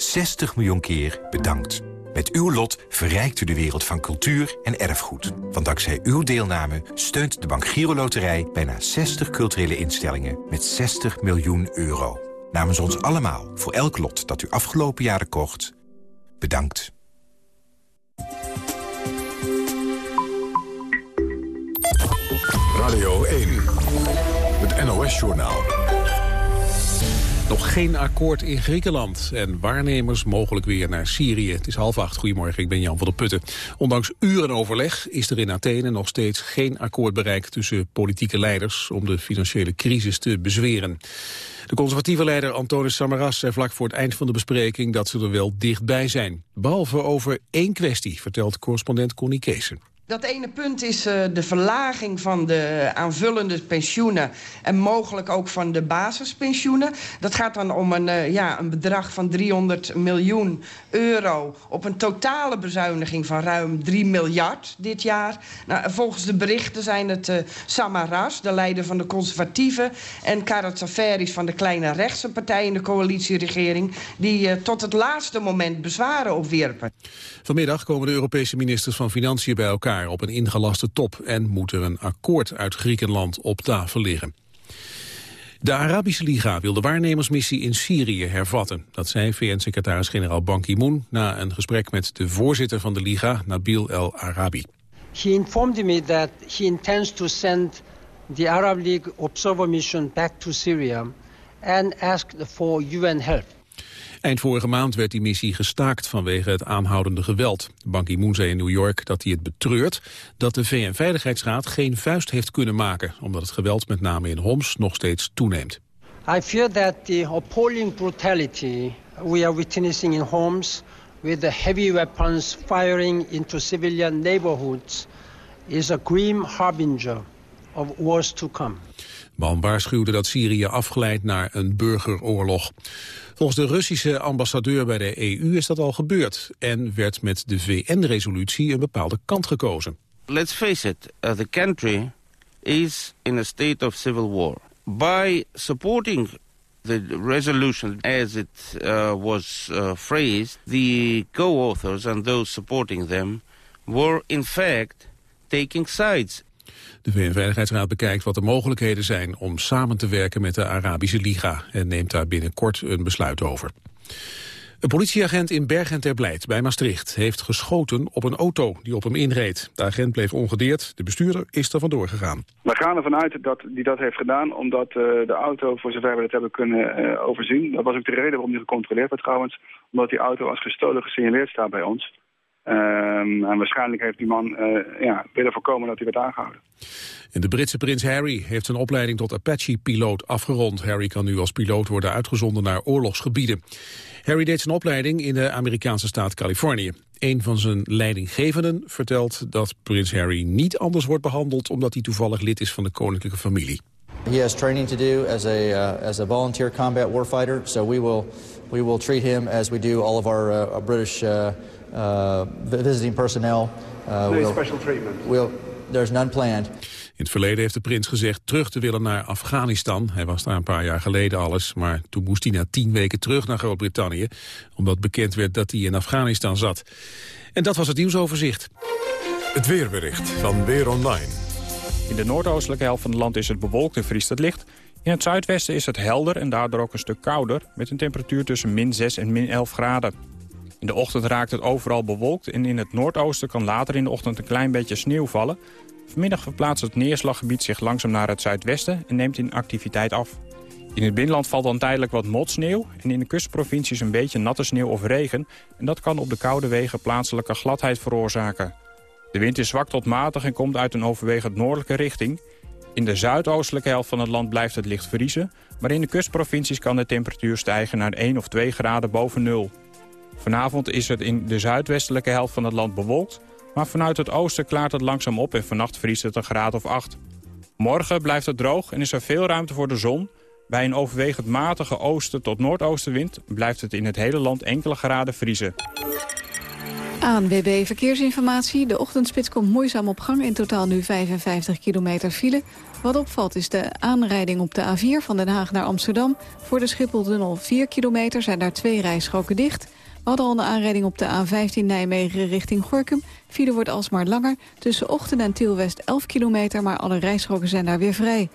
60 miljoen keer bedankt. Met uw lot verrijkt u de wereld van cultuur en erfgoed. Want dankzij uw deelname steunt de Bank Giro Loterij... bijna 60 culturele instellingen met 60 miljoen euro. Namens ons allemaal, voor elk lot dat u afgelopen jaren kocht... bedankt. Radio 1, het NOS-journaal. Nog geen akkoord in Griekenland en waarnemers mogelijk weer naar Syrië. Het is half acht. Goedemorgen, ik ben Jan van der Putten. Ondanks uren overleg is er in Athene nog steeds geen akkoord bereikt tussen politieke leiders om de financiële crisis te bezweren. De conservatieve leider Antonis Samaras zei vlak voor het eind van de bespreking dat ze er wel dichtbij zijn. Behalve over één kwestie, vertelt correspondent Connie Keesen. Dat ene punt is uh, de verlaging van de aanvullende pensioenen... en mogelijk ook van de basispensioenen. Dat gaat dan om een, uh, ja, een bedrag van 300 miljoen euro... op een totale bezuiniging van ruim 3 miljard dit jaar. Nou, volgens de berichten zijn het uh, Samaras, de leider van de conservatieven... en Karatsaferis van de kleine rechtse partij in de coalitieregering... die tot het laatste moment bezwaren opwierpen. Vanmiddag komen de Europese ministers van Financiën bij elkaar op een ingelaste top en moet er een akkoord uit Griekenland op tafel liggen. De Arabische Liga wil de waarnemersmissie in Syrië hervatten. Dat zei VN-secretaris-generaal Ban Ki-moon na een gesprek met de voorzitter van de Liga, Nabil El Arabi. He informed me that he intends to send the Arab League observer mission back to Syria and asked for UN help. Eind vorige maand werd die missie gestaakt vanwege het aanhoudende geweld. Ban Ki-moon zei in New York dat hij het betreurt dat de VN-veiligheidsraad geen vuist heeft kunnen maken, omdat het geweld met name in Homs nog steeds toeneemt. I fear that the appalling brutality we are witnessing in Homs with the heavy weapons firing into civilian neighborhoods is a grim harbinger of wars to come. Ban waarschuwde dat Syrië afglijdt naar een burgeroorlog. Volgens de Russische ambassadeur bij de EU is dat al gebeurd... en werd met de VN-resolutie een bepaalde kant gekozen. Let's face it, uh, the country is in a state of civil war. By supporting the resolution as it uh, was uh, phrased, the co-authors and those supporting them were in fact taking sides de VN-veiligheidsraad bekijkt wat de mogelijkheden zijn om samen te werken met de Arabische Liga en neemt daar binnenkort een besluit over. Een politieagent in Bergen ter Blijt bij Maastricht heeft geschoten op een auto die op hem inreed. De agent bleef ongedeerd, de bestuurder is er vandoor gegaan. We gaan ervan uit dat hij dat heeft gedaan omdat uh, de auto, voor zover we dat hebben kunnen uh, overzien, dat was ook de reden waarom hij gecontroleerd werd trouwens, omdat die auto als gestolen gesignaleerd staat bij ons. Um, en waarschijnlijk heeft die man uh, ja, willen voorkomen dat hij werd aangehouden. En de Britse prins Harry heeft zijn opleiding tot Apache-piloot afgerond. Harry kan nu als piloot worden uitgezonden naar oorlogsgebieden. Harry deed zijn opleiding in de Amerikaanse staat Californië. Een van zijn leidinggevenden vertelt dat prins Harry niet anders wordt behandeld... omdat hij toevallig lid is van de koninklijke familie. He has training to do as a, uh, as a volunteer combat warfighter, so we will We will treat him as we do all of our, uh, our British uh, visiting personnel. Uh, no we'll, special treatment? We'll, there's none planned. In het verleden heeft de prins gezegd terug te willen naar Afghanistan. Hij was daar een paar jaar geleden alles, maar toen moest hij na tien weken terug naar Groot-Brittannië. Omdat bekend werd dat hij in Afghanistan zat. En dat was het nieuwsoverzicht. Het weerbericht van Weer Online. In de noordoostelijke helft van het land is het bewolkt en vriest het licht. In het zuidwesten is het helder en daardoor ook een stuk kouder... met een temperatuur tussen min 6 en min 11 graden. In de ochtend raakt het overal bewolkt en in het noordoosten kan later in de ochtend een klein beetje sneeuw vallen. Vanmiddag verplaatst het neerslaggebied zich langzaam naar het zuidwesten en neemt in activiteit af. In het binnenland valt dan tijdelijk wat motsneeuw en in de kustprovincies een beetje natte sneeuw of regen. En dat kan op de koude wegen plaatselijke gladheid veroorzaken. De wind is zwak tot matig en komt uit een overwegend noordelijke richting. In de zuidoostelijke helft van het land blijft het licht vriezen... maar in de kustprovincies kan de temperatuur stijgen naar 1 of 2 graden boven nul. Vanavond is het in de zuidwestelijke helft van het land bewolkt... maar vanuit het oosten klaart het langzaam op en vannacht vriest het een graad of 8. Morgen blijft het droog en is er veel ruimte voor de zon... Bij een overwegend matige oosten tot noordoostenwind blijft het in het hele land enkele graden vriezen. ANWB Verkeersinformatie. De ochtendspits komt moeizaam op gang. In totaal nu 55 kilometer file. Wat opvalt is de aanrijding op de A4 van Den Haag naar Amsterdam. Voor de Schipholtunnel 4 kilometer zijn daar twee rijstroken dicht. We hadden al een aanrijding op de A15 Nijmegen richting Gorkum. File wordt alsmaar langer. Tussen Ochten en Tielwest 11 kilometer, maar alle rijstroken zijn daar weer vrij.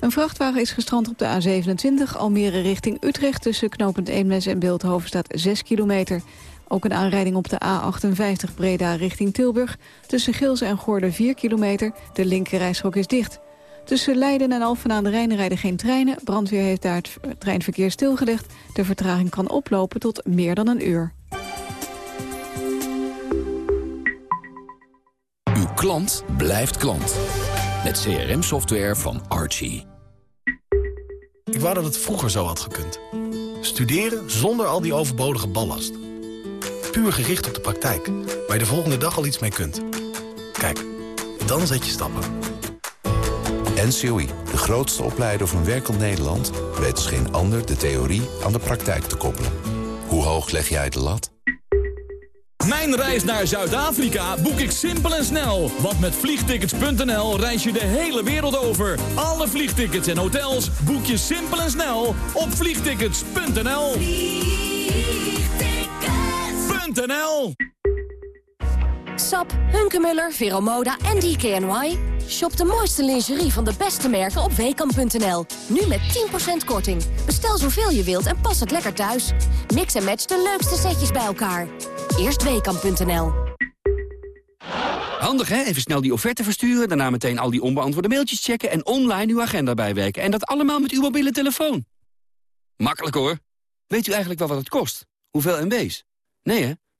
Een vrachtwagen is gestrand op de A27 Almere richting Utrecht... tussen knooppunt Eemnes en Beeldhoven staat 6 kilometer. Ook een aanrijding op de A58 Breda richting Tilburg. Tussen Gilze en Goorde 4 kilometer. De linkerrijstrook is dicht. Tussen Leiden en Alphen aan de Rijn rijden geen treinen. Brandweer heeft daar het treinverkeer stilgelegd. De vertraging kan oplopen tot meer dan een uur. Uw klant blijft klant. Met CRM-software van Archie. Ik wou dat het vroeger zo had gekund. Studeren zonder al die overbodige ballast. Puur gericht op de praktijk, waar je de volgende dag al iets mee kunt. Kijk, dan zet je stappen. NCOI, de grootste opleider van werkend Nederland... weet als geen ander de theorie aan de praktijk te koppelen. Hoe hoog leg jij de lat? Mijn reis naar Zuid-Afrika boek ik simpel en snel. Want met vliegtickets.nl reis je de hele wereld over. Alle vliegtickets en hotels boek je simpel en snel op vliegtickets.nl. Vliegtickets.nl Sap, Hunkemuller, Veromoda en DKNY. Shop de mooiste lingerie van de beste merken op weekamp.nl. Nu met 10% korting. Bestel zoveel je wilt en pas het lekker thuis. Mix en match de leukste setjes bij elkaar. Eerst weekamp.nl. Handig hè? Even snel die offerte versturen, daarna meteen al die onbeantwoorde mailtjes checken... en online uw agenda bijwerken. En dat allemaal met uw mobiele telefoon. Makkelijk hoor. Weet u eigenlijk wel wat het kost? Hoeveel MB's? Nee hè?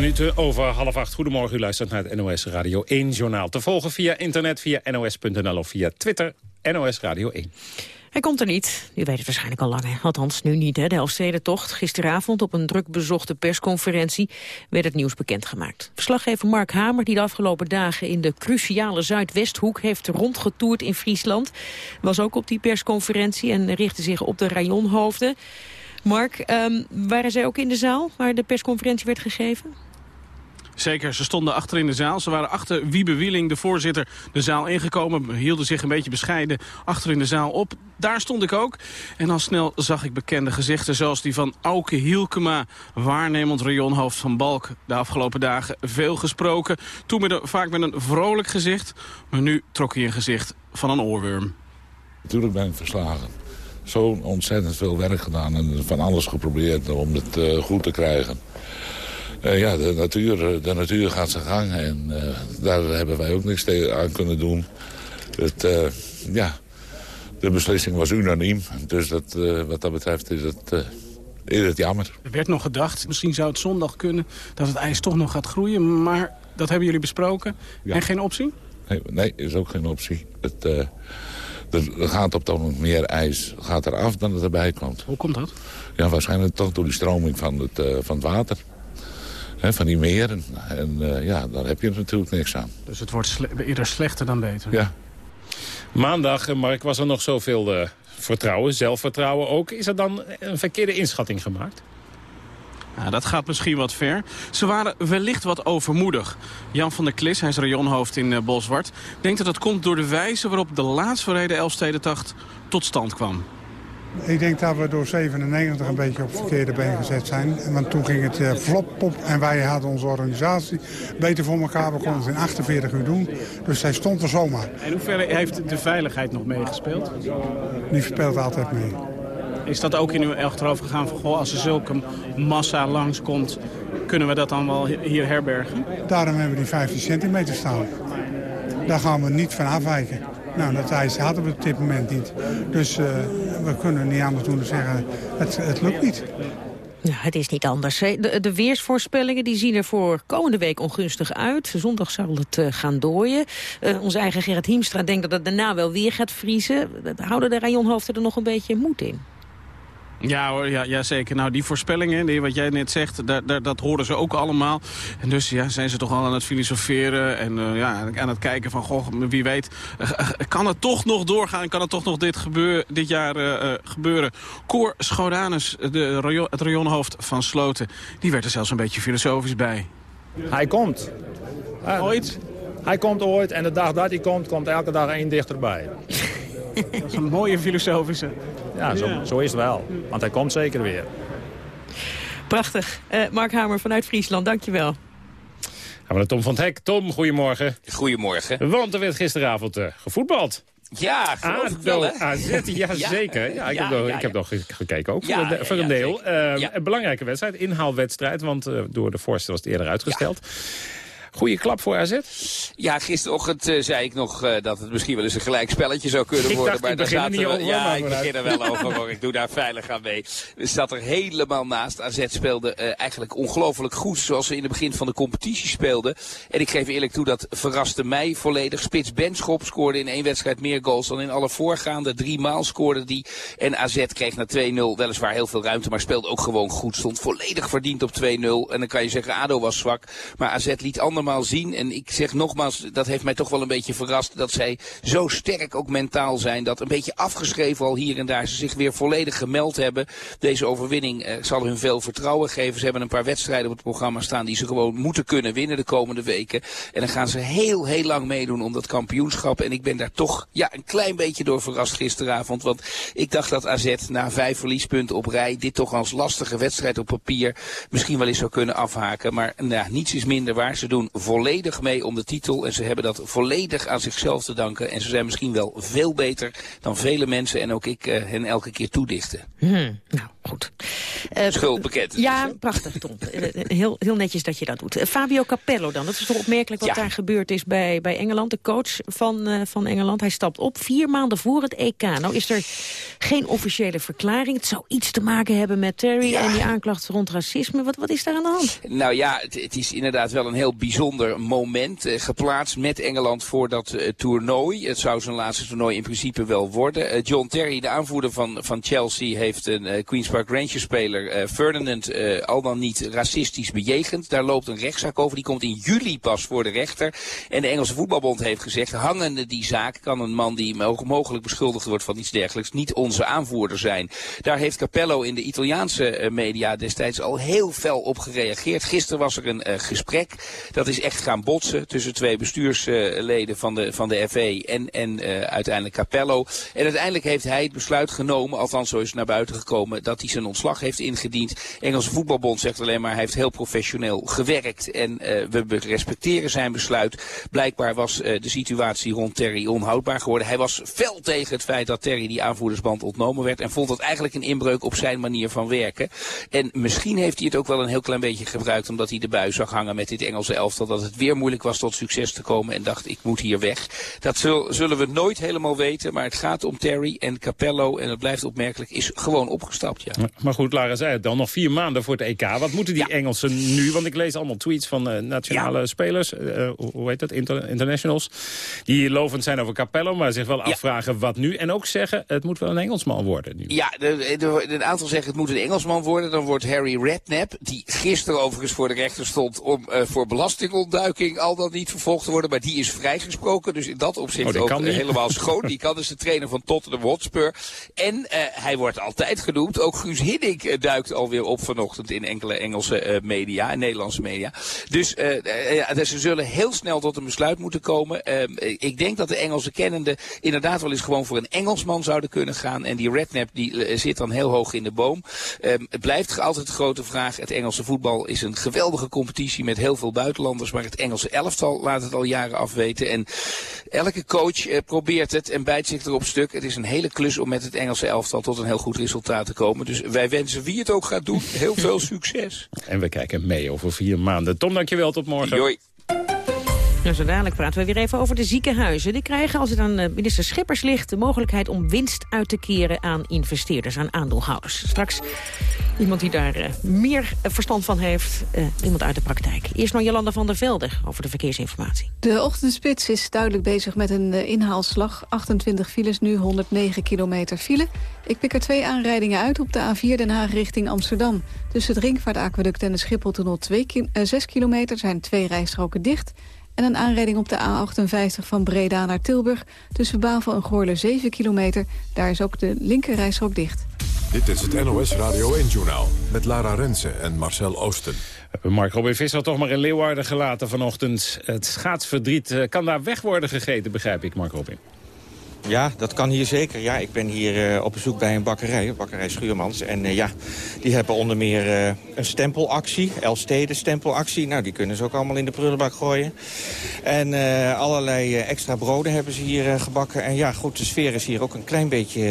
Minuten over half acht. Goedemorgen, u luistert naar het NOS Radio 1 journaal. Te volgen via internet, via nos.nl of via Twitter, NOS Radio 1. Hij komt er niet. U weet het waarschijnlijk al lang. Hè? Althans, nu niet. Hè? De Elfstedentocht. Gisteravond op een druk bezochte persconferentie werd het nieuws bekendgemaakt. Verslaggever Mark Hamer, die de afgelopen dagen in de cruciale Zuidwesthoek heeft rondgetoerd in Friesland, was ook op die persconferentie en richtte zich op de rayonhoofden. Mark, um, waren zij ook in de zaal waar de persconferentie werd gegeven? Zeker, ze stonden achter in de zaal. Ze waren achter Wiebe Wieling, de voorzitter, de zaal ingekomen. Hielden zich een beetje bescheiden achter in de zaal op. Daar stond ik ook. En al snel zag ik bekende gezichten zoals die van Auke Hielkema... waarnemend rayonhoofd van Balk. De afgelopen dagen veel gesproken. Toen met een, vaak met een vrolijk gezicht. Maar nu trok hij een gezicht van een oorworm. Natuurlijk ben ik verslagen zo ontzettend veel werk gedaan en van alles geprobeerd om het uh, goed te krijgen. Uh, ja, de natuur, de natuur gaat zijn gang en uh, daar hebben wij ook niks aan kunnen doen. Het, ja, De beslissing was unaniem. Dus dat, wat dat betreft is het, is het jammer. Er werd nog gedacht, misschien zou het zondag kunnen... dat het ijs toch nog gaat groeien. Maar dat hebben jullie besproken. Ja. En geen optie? Nee, nee, is ook geen optie. Het, er gaat op dat moment meer ijs gaat eraf dan het erbij komt. Hoe komt dat? Ja, waarschijnlijk toch door die stroming van het, van het water. He, van die meren. En uh, ja, daar heb je natuurlijk niks aan. Dus het wordt sle eerder slechter dan beter? Ja. Maandag, Mark, was er nog zoveel uh, vertrouwen, zelfvertrouwen ook. Is er dan een verkeerde inschatting gemaakt? Ja, dat gaat misschien wat ver. Ze waren wellicht wat overmoedig. Jan van der Klis, hij is rayonhoofd in uh, Bolsward... denkt dat het komt door de wijze waarop de laatst verreden Elfstedentocht tot stand kwam. Ik denk dat we door 97 een beetje op het verkeerde been gezet zijn. Want toen ging het uh, flop op en wij hadden onze organisatie beter voor elkaar. We konden het in 48 uur doen. Dus zij stond er zomaar. En hoe ver heeft de veiligheid nog meegespeeld? Die speelt altijd mee. Is dat ook in uw achterhoofd gegaan van, goh, als er zulke massa langskomt, kunnen we dat dan wel hier herbergen? Daarom hebben we die 15 centimeter staan. Daar gaan we niet van afwijken. Nou, dat ijs hadden we op dit moment niet. Dus uh, we kunnen niet anders doen dan zeggen, het, het lukt niet. Ja, het is niet anders. De, de, weersvoorspellingen die zien er voor komende week ongunstig uit. Zondag zal het uh, gaan dooien. Uh, onze eigen Gerrit Hiemstra denkt dat het daarna wel weer gaat vriezen. Houden de rajonhoofden er nog een beetje moed in? Ja hoor, ja, ja, zeker. Nou, die voorspellingen, die, wat jij net zegt, daar, daar, dat horen ze ook allemaal. En dus ja, zijn ze toch al aan het filosoferen en uh, ja, aan het kijken van, goh, wie weet, uh, kan het toch nog doorgaan? Kan het toch nog dit, gebeur, dit jaar uh, gebeuren? Cor Schodanus, de rayon, het rayonhoofd van Sloten, die werd er zelfs een beetje filosofisch bij. Hij komt. ooit? Hij komt ooit en de dag dat hij komt, komt elke dag één dichterbij. [laughs] Dat is een mooie filosofische. Ja, zo, zo is het wel. Want hij komt zeker weer. Prachtig. Uh, Mark Hamer vanuit Friesland, dankjewel. Gaan we naar Tom van het Hek. Tom, goedemorgen. Goedemorgen. Want er werd gisteravond uh, gevoetbald. Ja, geloof ik wel, hè? AZ, [laughs] ja, zeker. Ja, ik, ja, heb nog, ja, ik heb nog gekeken ook voor, de, voor een deel. Uh, een belangrijke wedstrijd, inhaalwedstrijd, want uh, door de voorstel was het eerder uitgesteld. Goeie klap voor AZ? Ja, gisterochtend uh, zei ik nog uh, dat het misschien wel eens een gelijk spelletje zou kunnen worden. Dacht, maar daar zaten we, Ja, ik begin er wel over hoor. Ik doe daar veilig aan mee. We zat er helemaal naast. AZ speelde uh, eigenlijk ongelooflijk goed zoals ze in het begin van de competitie speelden. En ik geef eerlijk toe, dat verraste mij volledig. Spits Benschop scoorde in één wedstrijd meer goals dan in alle voorgaande. Drie maal scoorde die. En AZ kreeg na 2-0 weliswaar heel veel ruimte, maar speelde ook gewoon goed. Stond volledig verdiend op 2-0. En dan kan je zeggen, ADO was zwak. Maar AZ liet andermaal zien. En ik zeg nogmaals, dat heeft mij toch wel een beetje verrast. Dat zij zo sterk ook mentaal zijn. Dat een beetje afgeschreven al hier en daar. Ze zich weer volledig gemeld hebben. Deze overwinning eh, zal hun veel vertrouwen geven. Ze hebben een paar wedstrijden op het programma staan die ze gewoon moeten kunnen winnen de komende weken. En dan gaan ze heel, heel lang meedoen om dat kampioenschap. En ik ben daar toch ja, een klein beetje door verrast gisteravond. Want ik dacht dat AZ na vijf verliespunten op rij dit toch als lastige wedstrijd op papier misschien wel eens zou kunnen afhaken. Maar nou, niets is minder waar. Ze doen volledig mee om de titel. En ze hebben dat volledig aan zichzelf te danken. En ze zijn misschien wel veel beter dan vele mensen en ook ik uh, hen elke keer toedichten. Hmm, nou, goed. Uh, Schuld bekend. Ja, prachtig Tom. heel, heel netjes dat je dat doet. Fabio Capello dan, dat is toch opmerkelijk wat ja. daar gebeurd is bij, bij Engeland. De coach van, van Engeland, hij stapt op vier maanden voor het EK. Nou is er geen officiële verklaring. Het zou iets te maken hebben met Terry ja. en die aanklachten rond racisme. Wat, wat is daar aan de hand? Nou ja, het, het is inderdaad wel een heel bijzonder moment uh, geplaatst met Engeland voor dat toernooi. Het zou zijn laatste toernooi in principe wel worden. John Terry, de aanvoerder van, van Chelsea, heeft een Queen's Park Rangers speler Ferdinand al dan niet racistisch bejegend. Daar loopt een rechtszaak over. Die komt in juli pas voor de rechter. En de Engelse voetbalbond heeft gezegd, hangende die zaak kan een man die mogelijk beschuldigd wordt van iets dergelijks niet onze aanvoerder zijn. Daar heeft Capello in de Italiaanse media destijds al heel fel op gereageerd. Gisteren was er een gesprek. Dat is echt gaan botsen tussen twee bestuursleden van de, van de FE en, en uiteindelijk Capello. En uiteindelijk heeft hij het besluit genomen, althans zo is het naar buiten gekomen, dat hij zijn ontslag heeft ingediend. Engelse voetbalbond zegt alleen maar hij heeft heel professioneel gewerkt en we respecteren zijn besluit. Blijkbaar was de situatie rond Terry onhoudbaar geworden. Hij was fel tegen het feit dat Terry die aanvoerdersband ontnomen werd en vond dat eigenlijk een inbreuk op zijn manier van werken. En misschien heeft hij het ook wel een heel klein beetje gebruikt omdat hij de bui zag hangen met dit Engelse elftal. Dat het weer moeilijk was tot succes te komen en dacht ik moet hier weg. Dat zullen we nooit helemaal weten, maar het gaat om Terry en Capello en het blijft opmerkelijk, is gewoon opgestapt. Ja. Maar goed, Lara zei het dan, nog vier maanden voor het EK. Wat moeten die Engelsen nu? Want ik lees allemaal tweets van uh, nationale spelers, uh, hoe heet dat, Inter internationals, die lovend zijn over Capello, maar zich wel afvragen wat nu. En ook zeggen, het moet wel een Engelsman worden nu. Ja, een aantal zeggen het moet een Engelsman worden. Dan wordt Harry Redknapp, die gisteren overigens voor de rechter stond om uh, voor belastingontduiking al dan niet vervolgd te worden, maar die is vrijgesproken. Dus in dat opzicht oh, ook helemaal schoon. Die [laughs] kan dus de trainer van Tottenham Hotspur. En hij wordt altijd genoemd. Ook Guus Hiddink uh, duikt alweer op vanochtend in enkele Engelse media en Nederlandse media. Dus ja, ze zullen heel snel tot een besluit moeten komen. Ehm, ik denk dat de Engelse kennende inderdaad wel eens gewoon voor een Engelsman zouden kunnen gaan. En die Redknapp die zit dan heel hoog in de boom. Um, het blijft altijd de grote vraag. Het Engelse voetbal is een geweldige competitie met heel veel buitenlanders. Maar het Engelse elftal laat het al jaren afweten. En elke coach probeert het en bijt zich erop stuk. Het is een hele klus om met het Engelse elftal tot een heel goed resultaat te komen. Dus wij wensen wie het ook gaat doen heel veel succes. En we kijken mee over vier maanden. Tom, dankjewel. Tot morgen. Joi. Nou, zo dadelijk praten we weer even over de ziekenhuizen. Die krijgen, als het aan eh, minister Schippers ligt... de mogelijkheid om winst uit te keren aan investeerders, aan aandeelhouders. Straks iemand die daar uh, meer verstand van heeft, iemand uit de praktijk. Eerst nog Jolanda van der Velde over de verkeersinformatie. De ochtendspits is duidelijk bezig met een inhaalslag. 28 files, nu 109 kilometer file. Ik pik er twee aanrijdingen uit op de A4 Den Haag richting Amsterdam. Tussen het Ringvaartaqueduct en de Schipholtunnel 6 kilometer zijn twee rijstroken dicht... En een aanrijding op de A58 van Breda naar Tilburg. Tussen Bavel en Goorle 7 kilometer. Daar is ook de linkerrijstrook dicht. Dit is het NOS Radio 1-journaal met Lara Rensen en Marcel Oosten. We hebben Mark Robin Visser toch maar in Leeuwarden gelaten vanochtend. Het schaatsverdriet eh, kan daar weg worden gegeten, begrijp ik, Mark Robin. Ja, dat kan hier zeker. Ja, ik ben hier uh, op bezoek bij een bakkerij, bakkerij Schuurmans. En uh, ja, die hebben onder meer uh, een stempelactie, Elstede stempelactie. Nou, die kunnen ze ook allemaal in de prullenbak gooien. En allerlei extra broden hebben ze hier gebakken. En ja, goed, de sfeer is hier ook een klein beetje,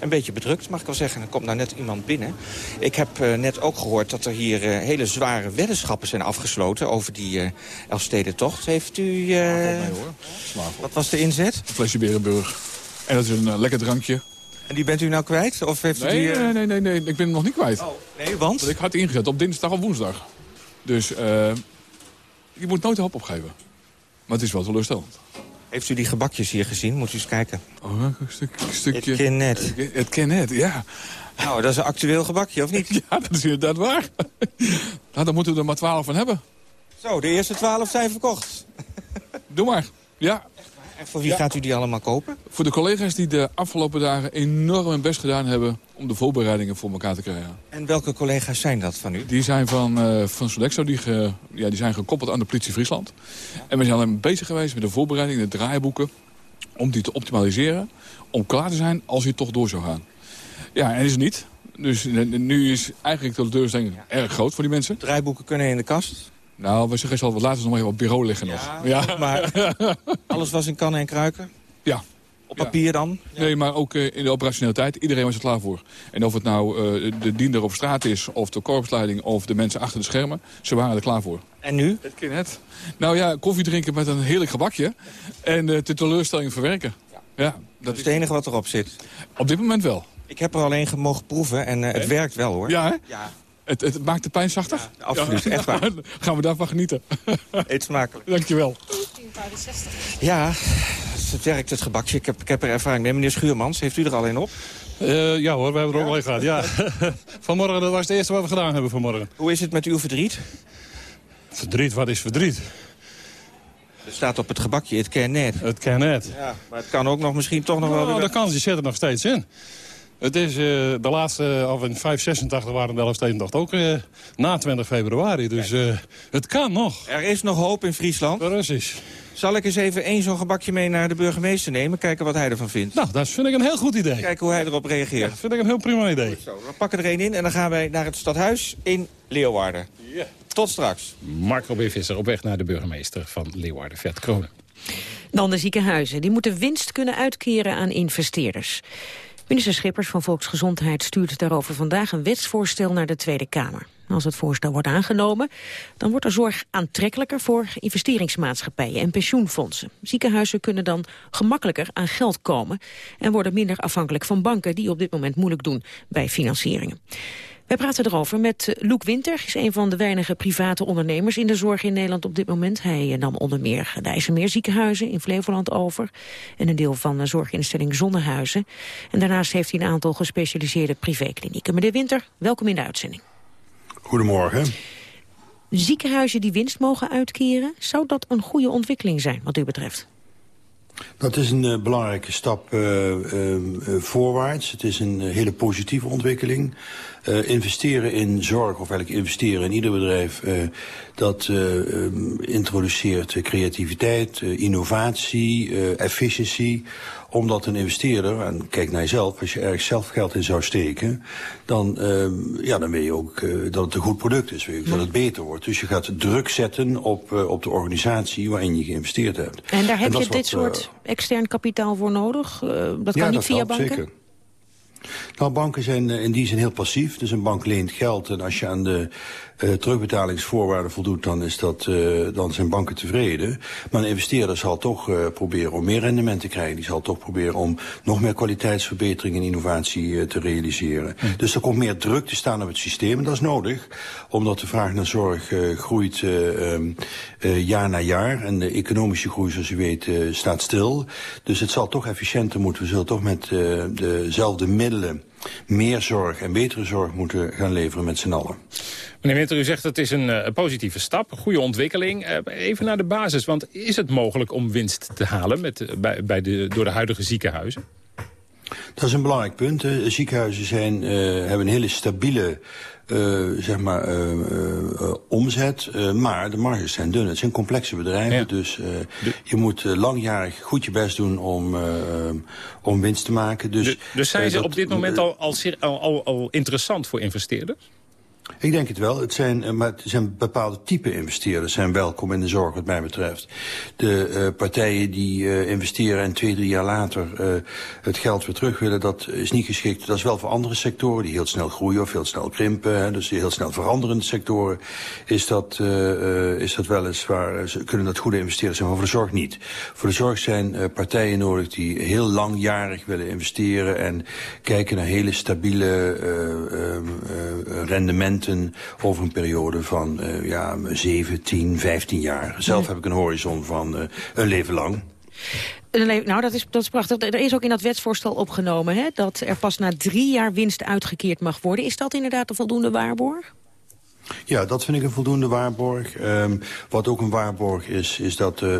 een beetje bedrukt, mag ik wel zeggen. Er komt nou net iemand binnen. Ik heb net ook gehoord dat er hier hele zware weddenschappen zijn afgesloten... over die Elstede-tocht. Heeft u... Ja, hoor. Wat was de inzet? Een flesje Berenburg. En dat is een uh, lekker drankje. En die bent u nou kwijt? Of heeft nee, u, uh... nee, nee, nee, nee, ik ben hem nog niet kwijt. Oh, nee, want? want ik had ingezet op dinsdag of woensdag. Dus uh, je moet nooit de hoop opgeven. Maar het is wel teleurstellend. Heeft u die gebakjes hier gezien? Moet u eens kijken. Oh, een stuk, stukje... Het kennet. Het kennet, ja. Nou, dat is een actueel gebakje, of niet? [laughs] ja, dat is inderdaad waar. [laughs] nou, dan moeten we er maar twaalf van hebben. Zo, de eerste twaalf zijn verkocht. Doe maar, ja. En voor wie gaat u die allemaal kopen? Voor de collega's die de afgelopen dagen enorm hun best gedaan hebben... om de voorbereidingen voor elkaar te krijgen. En welke collega's zijn dat van u? Die zijn van, uh, van Sodexo, die, ge, ja, die zijn gekoppeld aan de politie Friesland. En we zijn alleen bezig geweest met de voorbereiding, de draaiboeken... om die te optimaliseren, om klaar te zijn als hij toch door zou gaan. Ja, en is het niet. Dus nu is eigenlijk de teleurstelling erg groot voor die mensen. Draaiboeken kunnen in de kast? Nou, we zeggen al wat later nog maar even op bureau liggen nog. Ja, [laughs] maar alles was in kannen en kruiken? Ja. Op papier dan? Nee, maar ook uh, in de operationele tijd. Iedereen was er klaar voor. En of het nou uh, de diender op straat is, of de korpsleiding... of de mensen achter de schermen, ze waren er klaar voor. En nu? Het kind net. Nou ja, koffie drinken met een heerlijk gebakje. En uh, de teleurstelling verwerken. Ja. ja dat, dat is het enige wat erop zit? Op dit moment wel. Ik heb er alleen mogen proeven en het werkt wel hoor. Ja, hè? Ja. Het, het, maakt de pijn zachter? Ja, absoluut, ja. echt waar. [laughs] Gaan we daarvan genieten. [laughs] Eet smakelijk. Dankjewel. Ja, het werkt het gebakje. Ik heb, ik heb er ervaring mee. Meneer Schuurmans, heeft u er al een op? Uh, ja hoor, we hebben er ook al een gehad. Ja. [laughs] vanmorgen, dat was het eerste wat we gedaan hebben vanmorgen. Hoe is het met uw verdriet? Verdriet, wat is verdriet? Er staat op het gebakje, het kernet. Het kernet. Ja, maar het kan ook nog misschien toch nog nou, wel... dat kan, je zit er nog steeds in. Het is uh, de laatste, of in 586 waren de Elfstedentocht ook uh, na 20 februari. Dus uh, het kan nog. Er is nog hoop in Friesland. Precies. Zal ik eens even één zo'n gebakje mee naar de burgemeester nemen? Kijken wat hij ervan vindt. Nou, dat vind ik een heel goed idee. Kijken hoe hij erop reageert. Dat vind ik een heel prima idee. Goed zo, we pakken er één in en dan gaan wij naar het stadhuis in Leeuwarden. Ja. Tot straks. Marco B. Visser op weg naar de burgemeester van Leeuwarden, Vert Kronen. Dan de ziekenhuizen. Die moeten winst kunnen uitkeren aan investeerders. Minister Schippers van Volksgezondheid stuurt daarover vandaag een wetsvoorstel naar de Tweede Kamer. Als het voorstel wordt aangenomen, dan wordt de zorg aantrekkelijker voor investeringsmaatschappijen en pensioenfondsen. Ziekenhuizen kunnen dan gemakkelijker aan geld komen en worden minder afhankelijk van banken die op dit moment moeilijk doen bij financieringen. Wij praten erover met eh, Loek Winter, is een van de weinige private ondernemers in de zorg in Nederland op dit moment. Hij eh, nam onder meer de IJsselmeer ziekenhuizen in Flevoland over en een deel van de zorginstelling Zonnehuizen. En daarnaast heeft hij een aantal gespecialiseerde privéklinieken. Meneer Winter, welkom in de uitzending. Goedemorgen. Ziekenhuizen die winst mogen uitkeren, zou dat een goede ontwikkeling zijn wat u betreft? Dat is een uh, belangrijke stap uh, uh, voorwaarts. Het is een hele positieve ontwikkeling. Investeren in zorg, of eigenlijk investeren in ieder bedrijf... dat um, introduceert creativiteit, innovatie, efficiëntie omdat een investeerder, en kijk naar jezelf, als je ergens zelf geld in zou steken, dan, uh, ja, dan weet je ook dat het een goed product is, weet je, dat het beter wordt. Dus je gaat druk zetten op, op de organisatie waarin je geïnvesteerd hebt. En daar heb en je dit wat, soort extern kapitaal voor nodig? dat kan ja, niet dat via banken? Zeker. Nou, banken zijn in die zin heel passief. Dus een bank leent geld en als je aan de uh, terugbetalingsvoorwaarden voldoet, dan, is dat, uh, dan zijn banken tevreden. Maar een investeerder zal toch uh, proberen om meer rendement te krijgen. Die zal toch proberen om nog meer kwaliteitsverbetering en innovatie te realiseren. Hm. Dus er komt meer druk te staan op het systeem. En dat is nodig, omdat de vraag naar zorg groeit um, jaar na jaar. En de economische groei, zoals u weet, staat stil. Dus het zal toch efficiënter moeten. We zullen toch met dezelfde middelen meer zorg en betere zorg moeten gaan leveren met z'n allen. Meneer Winter, u zegt het is een, een positieve stap, goede ontwikkeling. Uh, even naar de basis, want is het mogelijk om winst te halen met, bij, bij de, door de huidige ziekenhuizen? Dat is een belangrijk punt. Hè. Ziekenhuizen zijn, uh, hebben een hele stabiele uh, zeg maar, uh, omzet. maar de marges zijn dun. Het zijn complexe bedrijven. Ja. Dus je moet langjarig goed je best doen om, om winst te maken. Dus, dus, dus zijn ze dat, op dit moment al, al, al, al interessant voor investeerders? Ik denk het wel. Het zijn, maar het zijn bepaalde type investeerders zijn welkom in de zorg wat mij betreft. De uh, partijen die uh, investeren en twee, drie jaar later het geld weer terug willen, dat is niet geschikt. Dat is wel voor andere sectoren die heel snel groeien of heel snel krimpen. Hè, dus heel snel veranderende sectoren is dat, is dat weliswaar, ze kunnen dat goede investeerders zijn, maar voor de zorg niet. Voor de zorg zijn partijen nodig die heel langjarig willen investeren en kijken naar hele stabiele rendementen over een periode van uh, ja, 7, 10, 15 jaar. Zelf ja. heb ik een horizon van uh, een leven lang. Nou, dat is, dat is prachtig. Er is ook in dat wetsvoorstel opgenomen hè, dat er pas na drie jaar winst uitgekeerd mag worden. Is dat inderdaad een voldoende waarborg? Ja, dat vind ik een voldoende waarborg. Um, wat ook een waarborg is, is dat uh,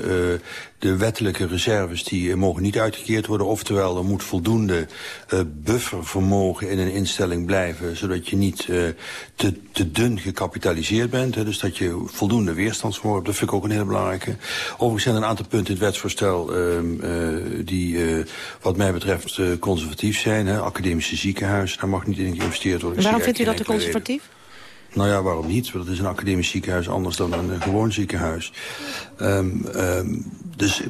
de wettelijke reserves die uh, mogen niet uitgekeerd worden. Oftewel, er moet voldoende uh, buffervermogen in een instelling blijven... zodat je niet te, te dun gecapitaliseerd bent. Hè, dus dat je voldoende weerstandsvermogen hebt. Dat vind ik ook een hele belangrijke. Overigens zijn er een aantal punten in het wetsvoorstel... die wat mij betreft conservatief zijn. Hè. Academische ziekenhuizen, daar mag niet in geïnvesteerd worden. Waarom vindt u dat te conservatief? Nou ja, waarom niet? Want het is een academisch ziekenhuis anders dan een, een gewoon ziekenhuis. Um, um, dus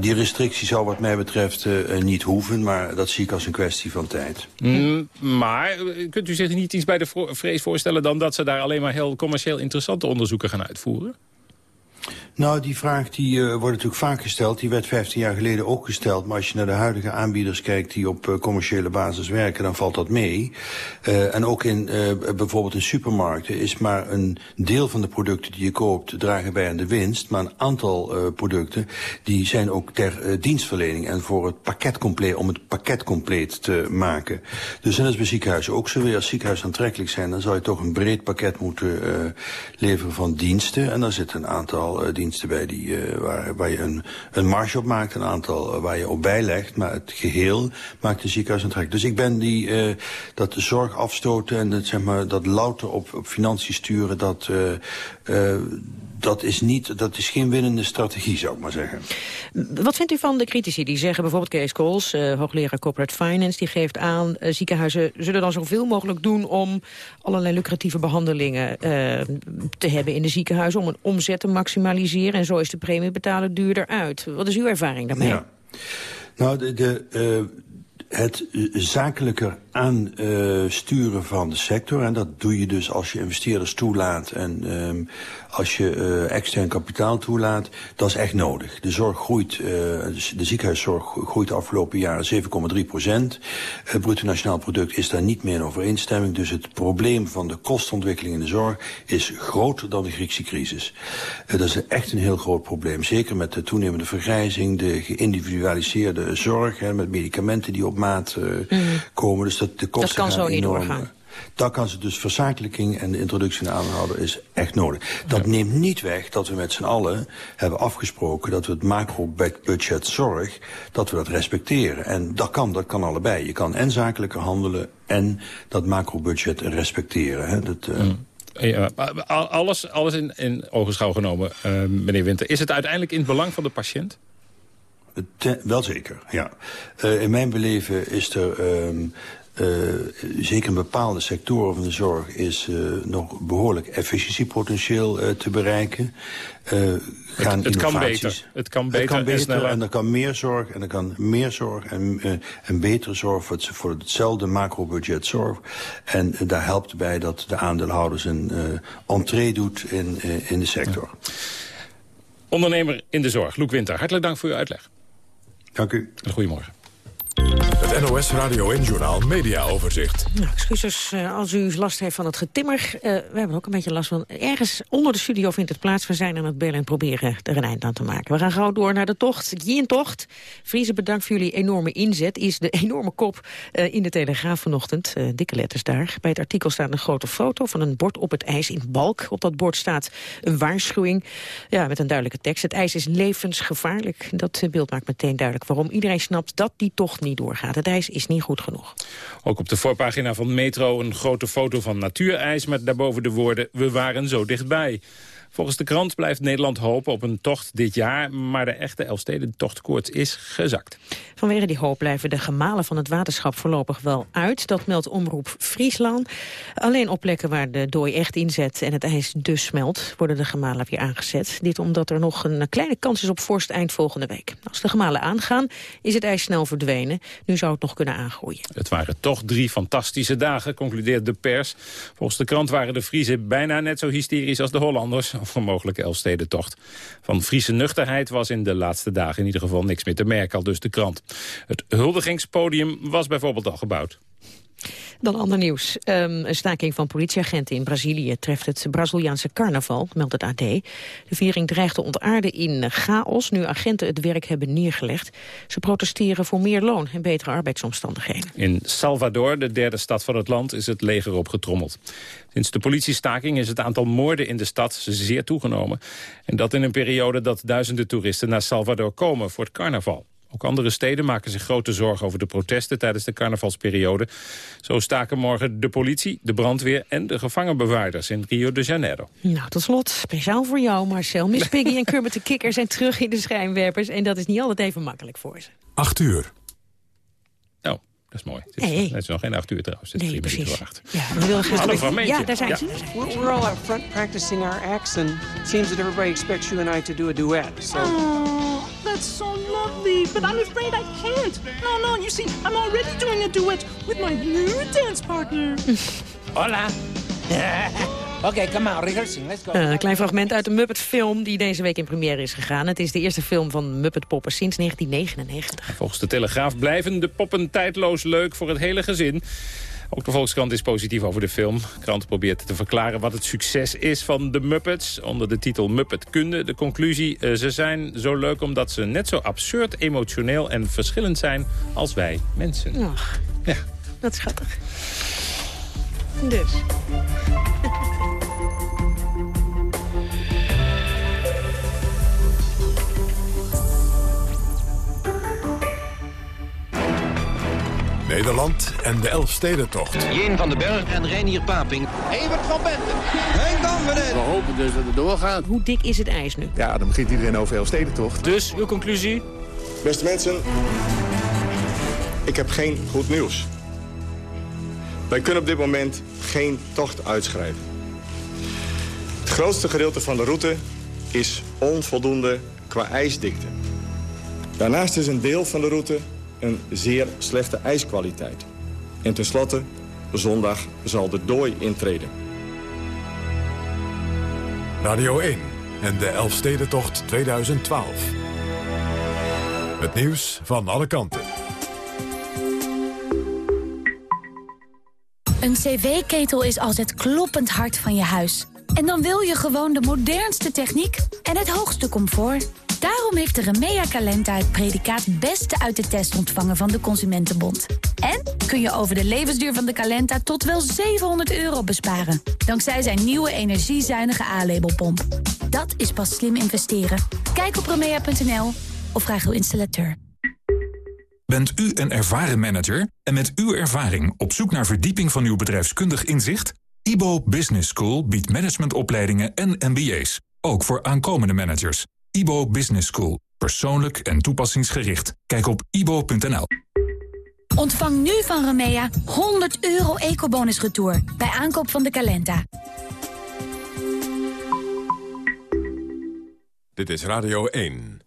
die restrictie zou wat mij betreft uh, niet hoeven, maar dat zie ik als een kwestie van tijd. Mm, maar kunt u zich niet iets bij de vrees voorstellen dan dat ze daar alleen maar heel commercieel interessante onderzoeken gaan uitvoeren? Nou, die vraag die, uh, wordt natuurlijk vaak gesteld. Die werd 15 jaar geleden ook gesteld. Maar als je naar de huidige aanbieders kijkt die op uh, commerciële basis werken, dan valt dat mee. Uh, en ook in bijvoorbeeld in supermarkten is maar een deel van de producten die je koopt dragen bij aan de winst. Maar een aantal producten die zijn ook ter dienstverlening en voor het pakket compleet, om het pakket compleet te maken. Dus dat is bij ziekenhuizen ook zo weer. Als ziekenhuizen aantrekkelijk zijn, dan zou je toch een breed pakket moeten leveren van diensten. En daar zitten een aantal diensten bij die, uh, waar, waar je een, een marge op maakt, een aantal uh, waar je op bijlegt. Maar het geheel maakt de ziekenhuis aantrekkelijk. Dus ik ben die, uh, dat zorg afstoten en het, zeg maar, dat louter op, op financiën sturen, dat, dat, is niet, dat is geen winnende strategie, zou ik maar zeggen. Wat vindt u van de critici die zeggen, bijvoorbeeld Kees Kools, eh, hoogleraar Corporate Finance, die geeft aan, eh, ziekenhuizen zullen dan zoveel mogelijk doen om allerlei lucratieve behandelingen eh, te hebben in de ziekenhuizen, om een omzet te maximaliseren en zo is de premie betalen duurder uit. Wat is uw ervaring daarmee? Ja. Nou, de, de, het zakelijker aansturen van de sector. En dat doe je dus als je investeerders toelaat en um, als je uh, extern kapitaal toelaat. Dat is echt nodig. De zorg groeit, uh, de ziekenhuiszorg groeit de afgelopen jaren 7,3 procent. Het bruto nationaal product is daar niet meer in overeenstemming. Dus het probleem van de kostontwikkeling in de zorg is groter dan de Griekse crisis. Dat is echt een heel groot probleem. Zeker met de toenemende vergrijzing, de geïndividualiseerde zorg, hè, met medicamenten die op maat mm. komen. Dus dat, de kosten dat kan zo niet enorm, doorgaan. Daar kan ze dus verzakelijking en de introductie van aanhouden is echt nodig. Dat ja. neemt niet weg dat we met z'n allen hebben afgesproken... dat we het macro-budget zorg, dat we dat respecteren. En dat kan, dat kan allebei. Je kan en zakelijker handelen en dat macro-budget respecteren. Hè. Dat, uh, mm. Ja, alles, alles in, in ogenschouw genomen, uh, meneer Winter. Is het uiteindelijk in het belang van de patiënt? Ten, wel zeker, ja. Uh, in mijn beleven is er... Um, uh, zeker in bepaalde sectoren van de zorg is uh, nog behoorlijk efficiëntiepotentieel uh, te bereiken. gaan het, het kan beter. Het kan beter, het kan beter en, en er kan meer zorg en er kan meer zorg en, en betere zorg voor, het, voor hetzelfde macrobudget zorg. En daar helpt bij dat de aandeelhouders een entree doet in, in de sector. Ja. Ondernemer in de zorg, Loek Winter. Hartelijk dank voor uw uitleg. Dank u. En goedemorgen. Het NOS Radio en Journaal Media Overzicht. Nou, excuses uh, als u last heeft van het getimmer. Uh, we hebben ook een beetje last van... Ergens onder de studio vindt het plaats. We zijn aan het bellen en proberen er een eind aan te maken. We gaan gauw door naar de tocht. Yin-tocht. Friese, bedankt voor jullie enorme inzet. Is de enorme kop uh, in de Telegraaf vanochtend. dikke letters daar. Bij het artikel staat een grote foto van een bord op het ijs in Balk. Op dat bord staat een waarschuwing. Ja, met een duidelijke tekst. Het ijs is levensgevaarlijk. Dat beeld maakt meteen duidelijk waarom iedereen snapt dat die tocht niet doorgaat. Het ijs is niet goed genoeg. Ook op de voorpagina van Metro een grote foto van natuurijs... met daarboven de woorden, we waren zo dichtbij. Volgens de krant blijft Nederland hopen op een tocht dit jaar... maar de echte Elfstedentochtkoorts is gezakt. Vanwege die hoop blijven de gemalen van het waterschap voorlopig wel uit. Dat meldt Omroep Friesland. Alleen op plekken waar de dooi echt inzet en het ijs dus smelt... worden de gemalen weer aangezet. Dit omdat er nog een kleine kans is op vorst eind volgende week. Als de gemalen aangaan, is het ijs snel verdwenen. Nu zou het nog kunnen aangroeien. Het waren toch drie fantastische dagen, concludeert de pers. Volgens de krant waren de Friesen bijna net zo hysterisch als de Hollanders een mogelijke Elfstedentocht. Van Friese nuchterheid was in de laatste dagen in ieder geval niks meer te merken, al dus de krant. Het huldigingspodium was bijvoorbeeld al gebouwd. Dan ander nieuws. Um, een staking van politieagenten in Brazilië treft het Braziliaanse carnaval, meldt het AD. De viering dreigt te ontaarden in chaos, nu agenten het werk hebben neergelegd. Ze protesteren voor meer loon en betere arbeidsomstandigheden. In Salvador, de derde stad van het land, is het leger opgetrommeld. Sinds de politiestaking is het aantal moorden in de stad zeer toegenomen. En dat in een periode dat duizenden toeristen naar Salvador komen voor het carnaval. Ook andere steden maken zich grote zorgen over de protesten tijdens de carnavalsperiode. Zo staken morgen de politie, de brandweer en de gevangenbewaarders in Rio de Janeiro. Nou, tot slot, speciaal voor jou Marcel. Miss Piggy en Kermit de Kikker zijn terug in de schijnwerpers... en dat is niet altijd even makkelijk voor ze. 8 uur. Nou, dat is mooi. Het is, nee. het is nog geen acht uur trouwens. Het is nee, precies. voor acht. Ja, we willen graag... Ja, daar zijn Ja. ze. We're, we're all out front practicing our acts, and it seems that everybody expects you and I to do a duet. So. Oh, that's so lovely, but I'm afraid I can't. No, no, you see, I'm already doing a duet with my new dance partner. [laughs] Hola. [laughs] okay, come on, rehearsing. Let's go. Eh, een klein fragment uit de Muppet-film die deze week in première is gegaan. Het is de eerste film van Muppet-poppen sinds 1999. Volgens de Telegraaf blijven de poppen tijdloos leuk voor het hele gezin. Ook de Volkskrant is positief over de film. De krant probeert te verklaren wat het succes is van de Muppets. Onder de titel Muppetkunde. De conclusie, eh, ze zijn zo leuk omdat ze net zo absurd, emotioneel en verschillend zijn als wij mensen. Ja. dat is schattig. Dus. Nederland en de Elfstedentocht. Jeen van den Berg en Reinier Paping. Evert van Benten. Henk Danveren. We hopen dus dat het doorgaat. Hoe dik is het ijs nu? Ja, dan begint iedereen over Elfstedentocht. Dus, uw conclusie? Beste mensen, ik heb geen goed nieuws. Wij kunnen op dit moment geen tocht uitschrijven. Het grootste gedeelte van de route is onvoldoende qua ijsdikte. Daarnaast is een deel van de route een zeer slechte ijskwaliteit. En tenslotte, zondag zal de dooi intreden. Radio 1 en de Elfstedentocht 2012. Het nieuws van alle kanten. Een cv-ketel is als het kloppend hart van je huis. En dan wil je gewoon de modernste techniek en het hoogste comfort. Daarom heeft de Remea Calenta het predicaat Beste uit de test ontvangen van de Consumentenbond. En kun je over de levensduur van de Calenta tot wel 700 euro besparen. Dankzij zijn nieuwe energiezuinige A-labelpomp. Dat is pas slim investeren. Kijk op remea.nl of vraag uw installateur. Bent u een ervaren manager en met uw ervaring op zoek naar verdieping van uw bedrijfskundig inzicht? IBO Business School biedt managementopleidingen en MBA's, ook voor aankomende managers. IBO Business School, persoonlijk en toepassingsgericht. Kijk op ibo.nl. Ontvang nu van Remea 100 euro ecobonus retour bij aankoop van de Calenta. Dit is Radio 1.